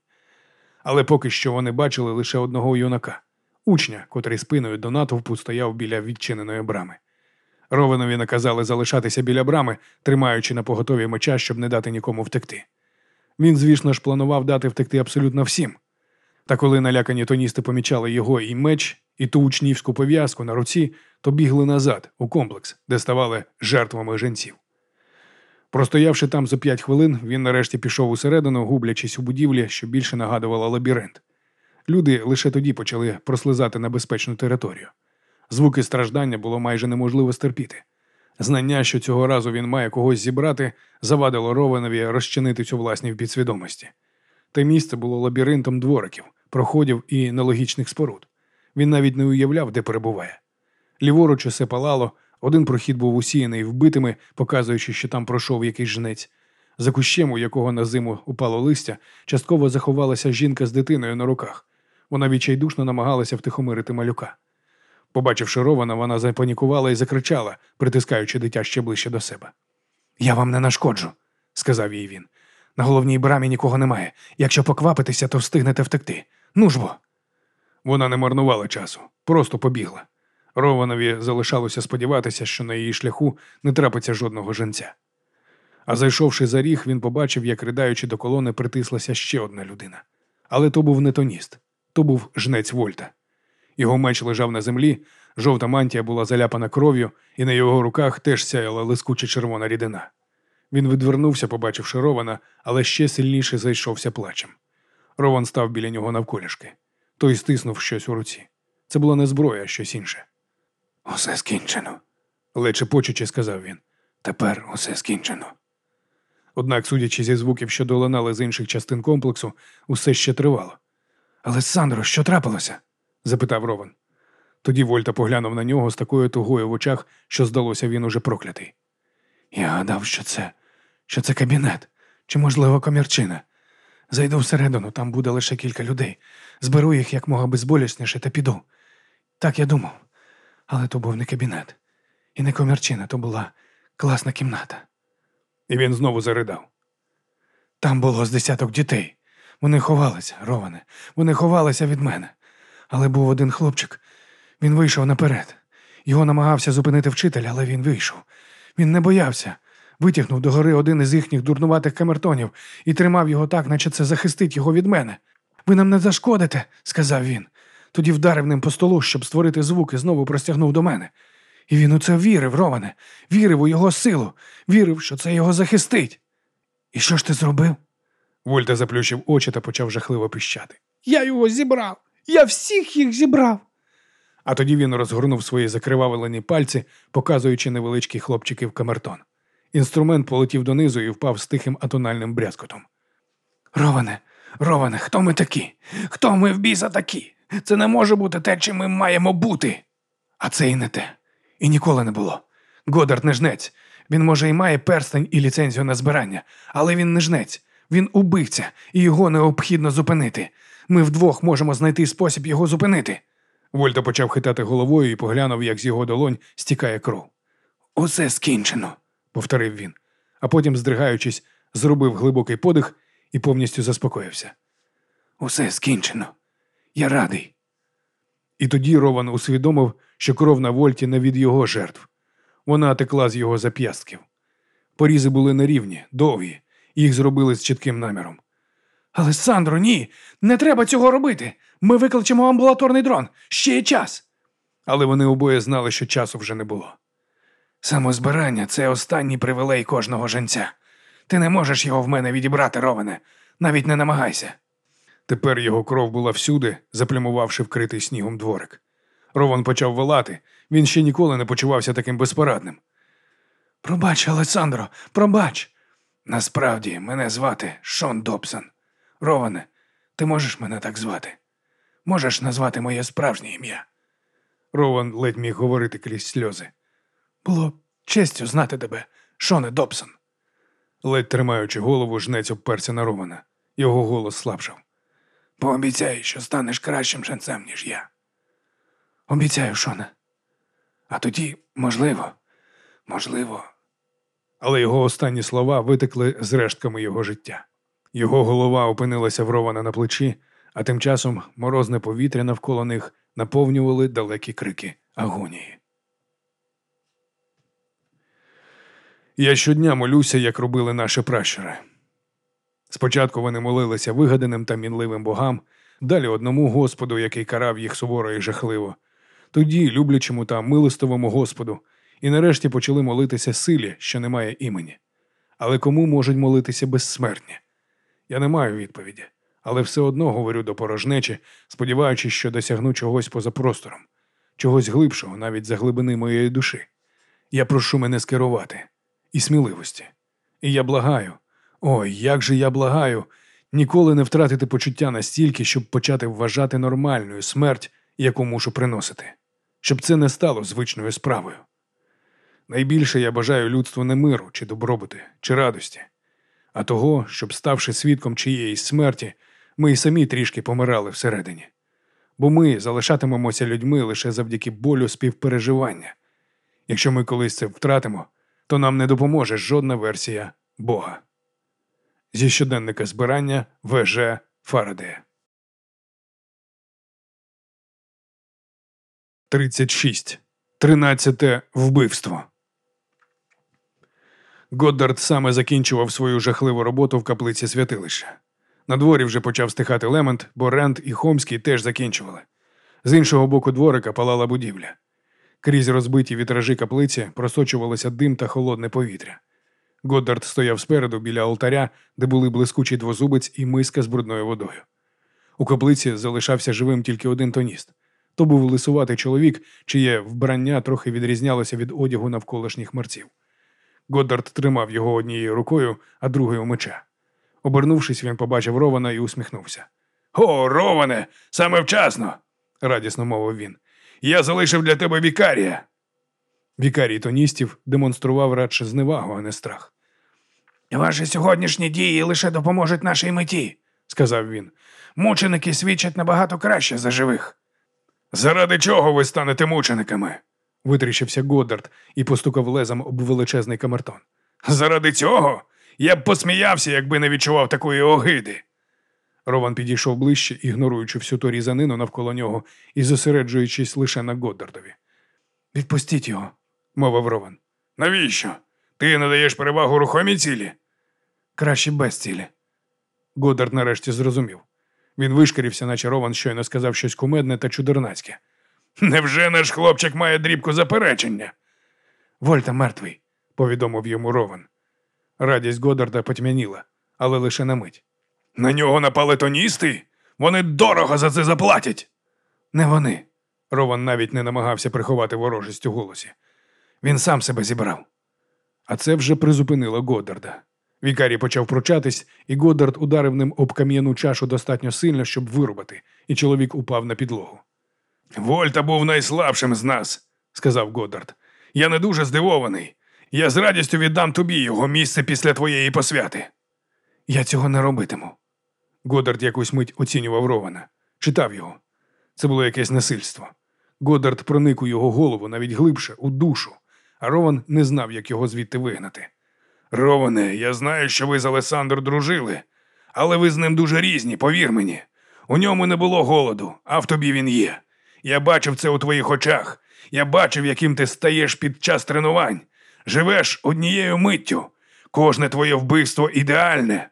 Але поки що вони бачили лише одного юнака, учня, котрий спиною до натовпу стояв біля відчиненої брами. Ровенові наказали залишатися біля брами, тримаючи на поготові меча, щоб не дати нікому втекти. Він, звісно ж, планував дати втекти абсолютно всім. Та коли налякані тоністи помічали його і меч, і ту учнівську пов'язку на руці, то бігли назад, у комплекс, де ставали жертвами женців. Простоявши там за п'ять хвилин, він нарешті пішов усередину, гублячись у будівлі, що більше нагадувала лабіринт. Люди лише тоді почали прослизати на безпечну територію. Звуки страждання було майже неможливо стерпіти. Знання, що цього разу він має когось зібрати, завадило Ровенові розчинити цю власність в підсвідомості. Те місце було лабіринтом двориків, проходів і нелогічних споруд. Він навіть не уявляв, де перебуває. Ліворуч усе палало, один прохід був усіяний вбитими, показуючи, що там пройшов якийсь жнець. За кущем, у якого на зиму упало листя, частково заховалася жінка з дитиною на руках. Вона відчайдушно намагалася втихомирити малюка. Побачивши Рована, вона запанікувала і закричала, притискаючи дитя ще ближче до себе. Я вам не нашкоджу, сказав їй він. На головній брамі нікого немає. Якщо поквапитися, то встигнете втекти. Ну ж бо. Вона не марнувала часу, просто побігла. Рованові залишалося сподіватися, що на її шляху не трапиться жодного женця. А зайшовши за ріг, він побачив, як ридаючи до колони, притислася ще одна людина. Але то був не тоніст, то був жнець Вольта. Його меч лежав на землі, жовта мантія була заляпана кров'ю, і на його руках теж сяяла лискуча червона рідина. Він відвернувся, побачивши Рована, але ще сильніше зайшовся плачем. Рован став біля нього навколішки. Той стиснув щось у руці. Це була не зброя, а щось інше. Усе скінчено, ледь почучи, сказав він. Тепер усе скінчено. Однак, судячи зі звуків, що долинали з інших частин комплексу, усе ще тривало. Але Сандро, що трапилося? запитав Рован. Тоді Вольта поглянув на нього з такою тугою в очах, що здалося він уже проклятий. Я гадав, що це, що це кабінет, чи, можливо, комірчина. Зайду всередину, там буде лише кілька людей. Зберу їх якмога безболісніше та піду. Так я думав. Але то був не кабінет. І не комірчина, то була класна кімната. І він знову заридав. Там було з десяток дітей. Вони ховалися, Роване, вони ховалися від мене. Але був один хлопчик. Він вийшов наперед. Його намагався зупинити вчитель, але він вийшов. Він не боявся. Витягнув догори один із їхніх дурнуватих камертонів і тримав його так, наче це захистить його від мене. Ви нам не зашкодите, сказав він. Тоді вдарив ним по столу, щоб створити звук, і знову простягнув до мене. І він у це вірив, Роване, вірив у його силу, вірив, що це його захистить. І що ж ти зробив? Вольта заплющив очі та почав жахливо пищати. Я його зібрав! Я всіх їх зібрав. А тоді він розгорнув свої закривавлені пальці, показуючи невеличкий хлопчиків камертон. Інструмент полетів донизу і впав з тихим атональним брязкотом. Роване, Роване, хто ми такі? Хто ми в біса такі? Це не може бути те, чим ми маємо бути. А це і не те. І ніколи не було. Годард не жнець. Він, може, і має перстень і ліцензію на збирання, але він не жнець. Він убивця, і його необхідно зупинити. Ми вдвох можемо знайти спосіб його зупинити. Вольта почав хитати головою і поглянув, як з його долонь стікає кров. Усе скінчено, повторив він, а потім, здригаючись, зробив глибокий подих і повністю заспокоївся. Усе скінчено. Я радий. І тоді Рован усвідомив, що кров на вольті не від його жертв. Вона текла з його зап'ястків. Порізи були нерівні, довгі, їх зробили з чітким наміром. Але, Сандро, ні, не треба цього робити. Ми викличемо амбулаторний дрон. Ще є час. Але вони обоє знали, що часу вже не було. Самозбирання це останній привилей кожного женця. Ти не можеш його в мене відібрати, Роване. Навіть не намагайся. Тепер його кров була всюди, заплямувавши вкритий снігом дворик. Рован почав волати, він ще ніколи не почувався таким безпорадним. Пробач, Олександро, пробач. Насправді мене звати Шон Добсон. Роване, ти можеш мене так звати? Можеш назвати моє справжнє ім'я? Рован ледь міг говорити крізь сльози. Було честю знати тебе, Шоне Добсон. Ледь тримаючи голову, жнець обперся на Рована. Його голос слабшав. Пообіцяй, що станеш кращим женцем, ніж я. Обіцяю, Шоне. А тоді, можливо, можливо. Але його останні слова витекли з рештками його життя. Його голова опинилася в Рована на плечі, а тим часом морозне повітря навколо них наповнювали далекі крики агонії. Я щодня молюся, як робили наші пращури. Спочатку вони молилися вигаданим та мінливим богам, далі одному Господу, який карав їх суворо і жахливо, тоді люблячому та милостивому Господу, і нарешті почали молитися силі, що не має імені. Але кому можуть молитися безсмертні? Я не маю відповіді, але все одно говорю до порожнечі, сподіваючись, що досягну чогось поза простором, чогось глибшого, навіть за глибини моєї душі. Я прошу мене скерувати і сміливості. І я благаю, ой, як же я благаю, ніколи не втратити почуття настільки, щоб почати вважати нормальною смерть, яку мушу приносити, щоб це не стало звичною справою. Найбільше я бажаю людству не миру, чи добробути, чи радості, а того, щоб, ставши свідком чиєїсь смерті, ми й самі трішки помирали всередині. Бо ми залишатимемося людьми лише завдяки болю співпереживання. Якщо ми колись це втратимо, то нам не допоможе жодна версія Бога. Зі щоденника збирання ВЖ Фарадея. 36. Тринадцяте вбивство. Годдард саме закінчував свою жахливу роботу в каплиці святилища. На дворі вже почав стихати лемент, бо Рент і Хомський теж закінчували. З іншого боку дворика палала будівля. Крізь розбиті вітражі каплиці просочувалося дим та холодне повітря. Годдард стояв спереду біля алтаря, де були блискучий двозубець і миска з брудною водою. У каплиці залишався живим тільки один тоніст. То був лисуватий чоловік, чиє вбрання трохи відрізнялося від одягу навколишніх мерців. Годдард тримав його однією рукою, а другою меча. Обернувшись, він побачив Рована і усміхнувся. О, Роване, саме вчасно, радісно мовив він. Я залишив для тебе вікарія. Вікарій тоністів демонстрував радше зневагу, а не страх. Ваші сьогоднішні дії лише допоможуть нашій меті, сказав він. Мученики свідчать набагато краще за живих. Заради чого ви станете мучениками? витріщився Годдард і постукав лезом об величезний камертон. Заради цього? Я б посміявся, якби не відчував такої огиди. Рован підійшов ближче, ігноруючи всю ту різанину навколо нього і зосереджуючись лише на Годдардові. Відпустіть його, мовив Рован. Навіщо? Ти надаєш перевагу рухомій цілі? Краще без цілі. Годдард нарешті зрозумів. Він вишкірився, наче Рован щойно сказав щось кумедне та чудернацьке. Невже наш хлопчик має дрібку заперечення? Вольта мертвий, повідомив йому Рован. Радість Годарда потьмяніла, але лише на мить. На нього напали тоністи? Вони дорого за це заплатять. Не вони. Рован навіть не намагався приховати ворожість у голосі. Він сам себе зібрав. А це вже призупинило Годдарда. Вікарій почав пручатись, і Годдард ударив ним об кам'яну чашу достатньо сильно, щоб вирубати, і чоловік упав на підлогу. Вольта був найслабшим з нас, сказав Годдард. Я не дуже здивований. Я з радістю віддам тобі його місце після твоєї посвяти. Я цього не робитиму. Годдард якусь мить оцінював Рована, читав його. Це було якесь насильство. Годдард проник у його голову навіть глибше, у душу, а Рован не знав, як його звідти вигнати. Роване, я знаю, що ви з Алесандр дружили, але ви з ним дуже різні, повір мені. У ньому не було голоду, а в тобі він є. Я бачив це у твоїх очах. Я бачив, яким ти стаєш під час тренувань. Живеш однією миттю. Кожне твоє вбивство ідеальне.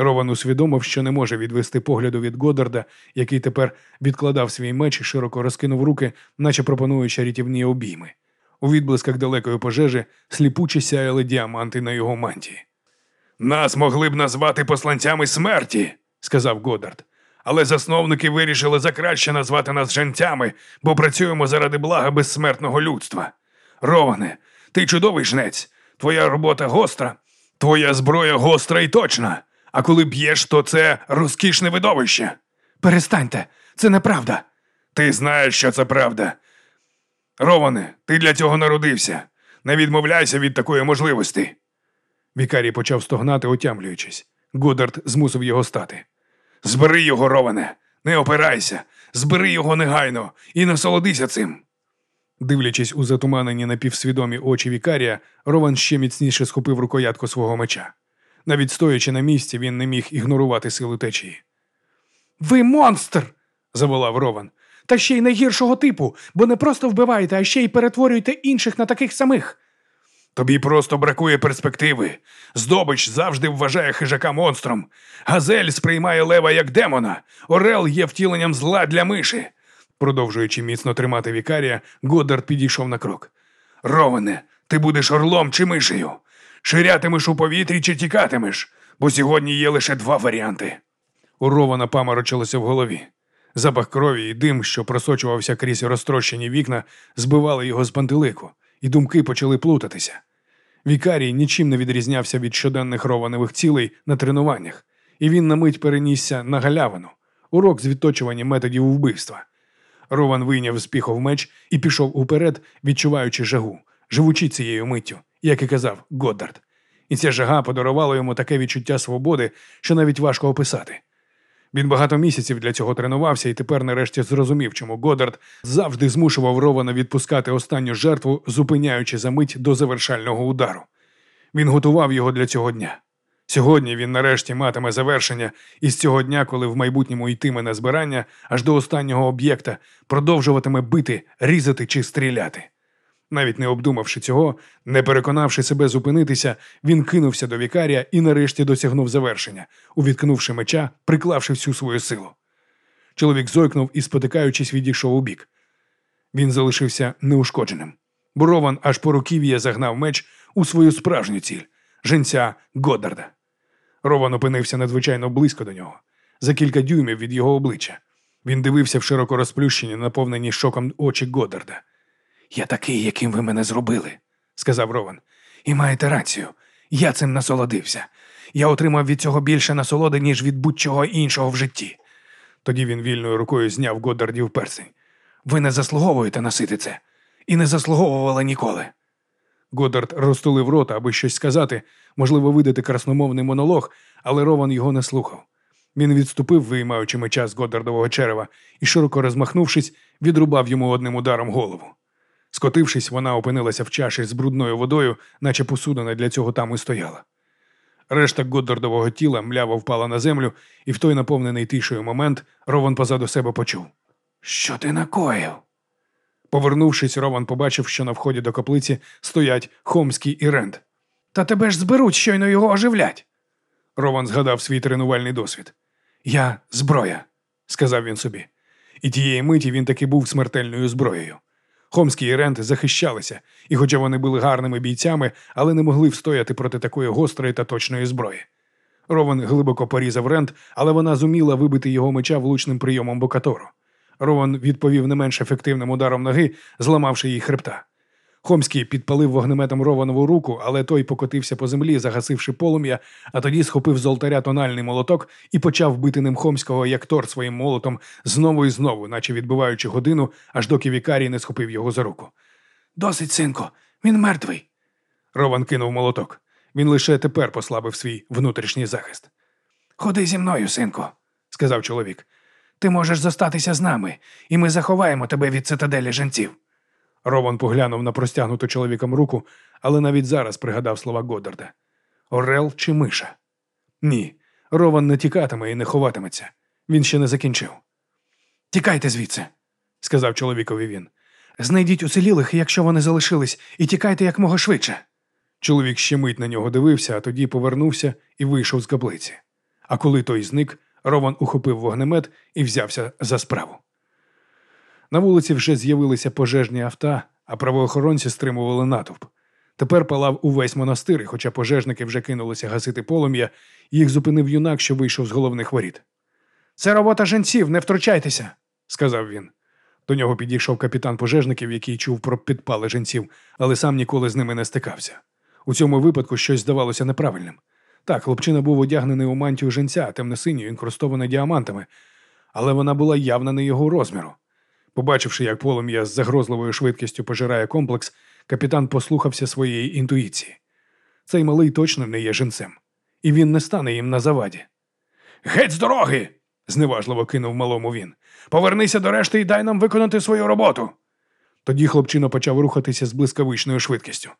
Рован усвідомив, що не може відвести погляду від Годарда, який тепер відкладав свій меч і широко розкинув руки, наче пропонуючи рятівні обійми. У відблисках далекої пожежі сліпуче сяяли діаманти на його мантії. Нас могли б назвати посланцями смерті, сказав Годард. Але засновники вирішили за краще назвати нас женцями, бо працюємо заради блага безсмертного людства. Роване, ти чудовий жнець, твоя робота гостра, твоя зброя гостра і точна. А коли б'єш, то це розкішне видовище. Перестаньте, це неправда. Ти знаєш, що це правда. Роване, ти для цього народився. Не відмовляйся від такої можливості. Вікарій почав стогнати, отямлюючись. Годард змусив його стати. Збери його, Роване, не опирайся, збери його негайно і насолодися цим. Дивлячись у затуманені напівсвідомі очі Вікарія, Рован ще міцніше схопив рукоятку свого меча. Навіть стоячи на місці, він не міг ігнорувати силу течії. Ви монстр! заволав Рован. Та ще й найгіршого типу, бо не просто вбиваєте, а ще й перетворюєте інших на таких самих. Тобі просто бракує перспективи. Здобич завжди вважає хижака монстром. Газель сприймає лева як демона. Орел є втіленням зла для миші. Продовжуючи міцно тримати вікарія, Годдард підійшов на крок. Роване, ти будеш орлом чи мишею? Ширятимеш у повітрі чи тікатимеш, бо сьогодні є лише два варіанти. У Рована паморочилося в голові. Запах крові і дим, що просочувався крізь розтрощені вікна, збивали його з пантелику, і думки почали плутатися. Вікарій нічим не відрізнявся від щоденних рованевих цілей на тренуваннях, і він на мить перенісся на галявину, урок з відточування методів вбивства. Рован вийняв з піхов меч і пішов уперед, відчуваючи жагу, живучи цією миттю, як і казав Годдард. І ця жага подарувала йому таке відчуття свободи, що навіть важко описати. Він багато місяців для цього тренувався і тепер нарешті зрозумів, чому Годдард завжди змушував Рована відпускати останню жертву, зупиняючи за мить до завершального удару. Він готував його для цього дня. Сьогодні він нарешті матиме завершення, і з цього дня, коли в майбутньому йтиме на збирання, аж до останнього об'єкта, продовжуватиме бити, різати чи стріляти. Навіть не обдумавши цього, не переконавши себе зупинитися, він кинувся до вікарія і нарешті досягнув завершення, увіткнувши меча, приклавши всю свою силу. Чоловік зойкнув і, спотикаючись, відійшов у бік. Він залишився неушкодженим. Бурован аж по руків'я загнав меч у свою справжню ціль женця Годдарда. Рован опинився надзвичайно близько до нього, за кілька дюймів від його обличчя. Він дивився в широко розплющені, наповнені шоком очі Годдарда. Я такий, яким ви мене зробили, сказав Рован. І маєте рацію. Я цим насолодився. Я отримав від цього більше насолоди, ніж від будь-чого іншого в житті. Тоді він вільною рукою зняв Годдардів персень. Ви не заслуговуєте носити це, і не заслуговували ніколи. Годдард розтулив рота, аби щось сказати, можливо, видати красномовний монолог, але Рован його не слухав. Він відступив, виймаючи меча з Годдардового черева, і, широко розмахнувшись, відрубав йому одним ударом голову. Скотившись, вона опинилася в чаші з брудною водою, наче посудина для цього там і стояла. Решта Годдардового тіла мляво впала на землю, і в той наповнений тишою момент Рован позаду себе почув. Що ти накоїв? Повернувшись, Рован побачив, що на вході до каплиці стоять Хомський і Рент. Та тебе ж зберуть, щойно його оживлять. Рован згадав свій тренувальний досвід. Я зброя, сказав він собі. І тієї миті він таки був смертельною зброєю. Хомський і Рент захищалися, і, хоча вони були гарними бійцями, але не могли встояти проти такої гострої та точної зброї. Рован глибоко порізав Рент, але вона зуміла вибити його меча влучним прийомом Бокатору. Рован відповів не менш ефективним ударом ноги, зламавши їй хребта. Хомський підпалив вогнеметом Рованову руку, але той покотився по землі, загасивши полум'я, а тоді схопив з олтаря тональний молоток і почав бити ним Хомського як тор своїм молотом знову і знову, наче відбиваючи годину, аж доки вікарій не схопив його за руку. Досить, синко, він мертвий. Рован кинув молоток. Він лише тепер послабив свій внутрішній захист. Ходи зі мною, синко, сказав чоловік. Ти можеш зостатися з нами, і ми заховаємо тебе від цитаделі женців. Рован поглянув на простягнуту чоловіком руку, але навіть зараз пригадав слова Годдарда. Орел чи миша? Ні, Рован не тікатиме і не ховатиметься. Він ще не закінчив. Тікайте звідси, сказав чоловікові він. Знайдіть уцілілих, якщо вони залишились, і тікайте якмога швидше. Чоловік ще мить на нього дивився, а тоді повернувся і вийшов з каплиці. А коли той зник, Рован ухопив вогнемет і взявся за справу. На вулиці вже з'явилися пожежні авто, а правоохоронці стримували натовп. Тепер палав увесь монастир, і хоча пожежники вже кинулися гасити полум'я, їх зупинив юнак, що вийшов з головних воріт. Це робота женців, не втручайтеся, сказав він. До нього підійшов капітан пожежників, який чув про підпали женців, але сам ніколи з ними не стикався. У цьому випадку щось здавалося неправильним. Так, хлопчина був одягнений у мантію женця, темно-синю, інкрустована діамантами, але вона була явно не його розміру. Побачивши, як полум'я з загрозливою швидкістю пожирає комплекс, капітан послухався своєї інтуїції. Цей малий точно не є женцем, і він не стане їм на заваді. Геть з дороги! зневажливо кинув малому він. Повернися до решти і дай нам виконати свою роботу. Тоді хлопчина почав рухатися з блискавичною швидкістю.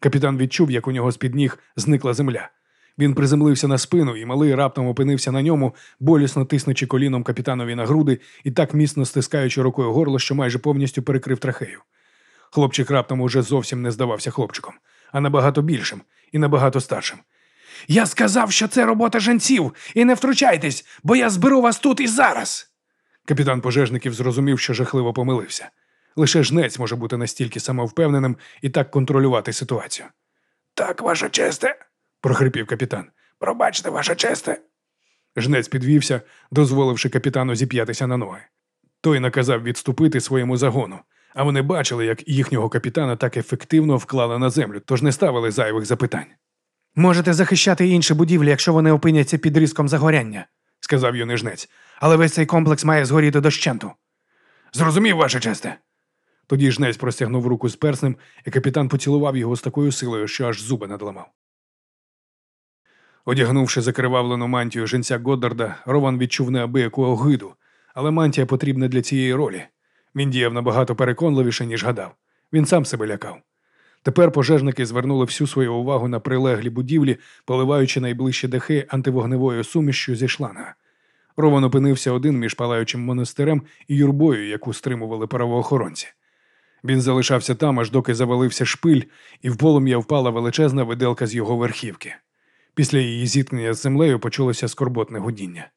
Капітан відчув, як у нього з під ніг зникла земля. Він приземлився на спину, і малий раптом опинився на ньому, болісно тиснучи коліном капітанові на груди і так міцно стискаючи рукою горло, що майже повністю перекрив трахею. Хлопчик раптом уже зовсім не здавався хлопчиком, а набагато більшим і набагато старшим. Я сказав, що це робота женців, і не втручайтесь, бо я зберу вас тут і зараз. Капітан пожежників зрозумів, що жахливо помилився. Лише жнець може бути настільки самовпевненим і так контролювати ситуацію. Так, ваша честе, прохрипів капітан. Пробачте, ваша честе. Жнець підвівся, дозволивши капітану зіп'ятися на ноги. Той наказав відступити своєму загону, а вони бачили, як їхнього капітана так ефективно вклали на землю, тож не ставили зайвих запитань. Можете захищати інші будівлі, якщо вони опиняться під різком загоряння, Сказав юний жнець. але весь цей комплекс має згоріти дощенту. Зрозумів, ваше честе. Тоді жнець простягнув руку з перснем, і капітан поцілував його з такою силою, що аж зуби надламав. Одягнувши закривавлену мантію жінця Годдарда, Рован відчув неабияку огиду, але мантія потрібна для цієї ролі. Він діяв набагато переконливіше, ніж гадав. Він сам себе лякав. Тепер пожежники звернули всю свою увагу на прилеглі будівлі, поливаючи найближчі дахи антивогневою сумішшю зі шланга. Рован опинився один між палаючим монастирем і юрбою, яку стримували правоохоронці. Він залишався там, аж доки завалився шпиль, і в полум'я впала величезна виделка з його верхівки. Після її зіткнення з землею почулося скорботне гудіння.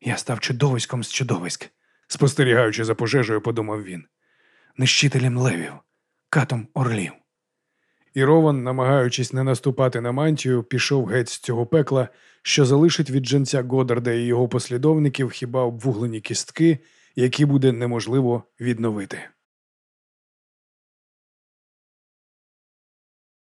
Я став чудовиськом з чудовиськ, Спостерігаючи за пожежею, подумав він. нищителем левів, катом орлів. І Рован, намагаючись не наступати на мантію, пішов геть з цього пекла, що залишить від женця Годарда і його послідовників хіба обвуглені кістки, які буде неможливо відновити.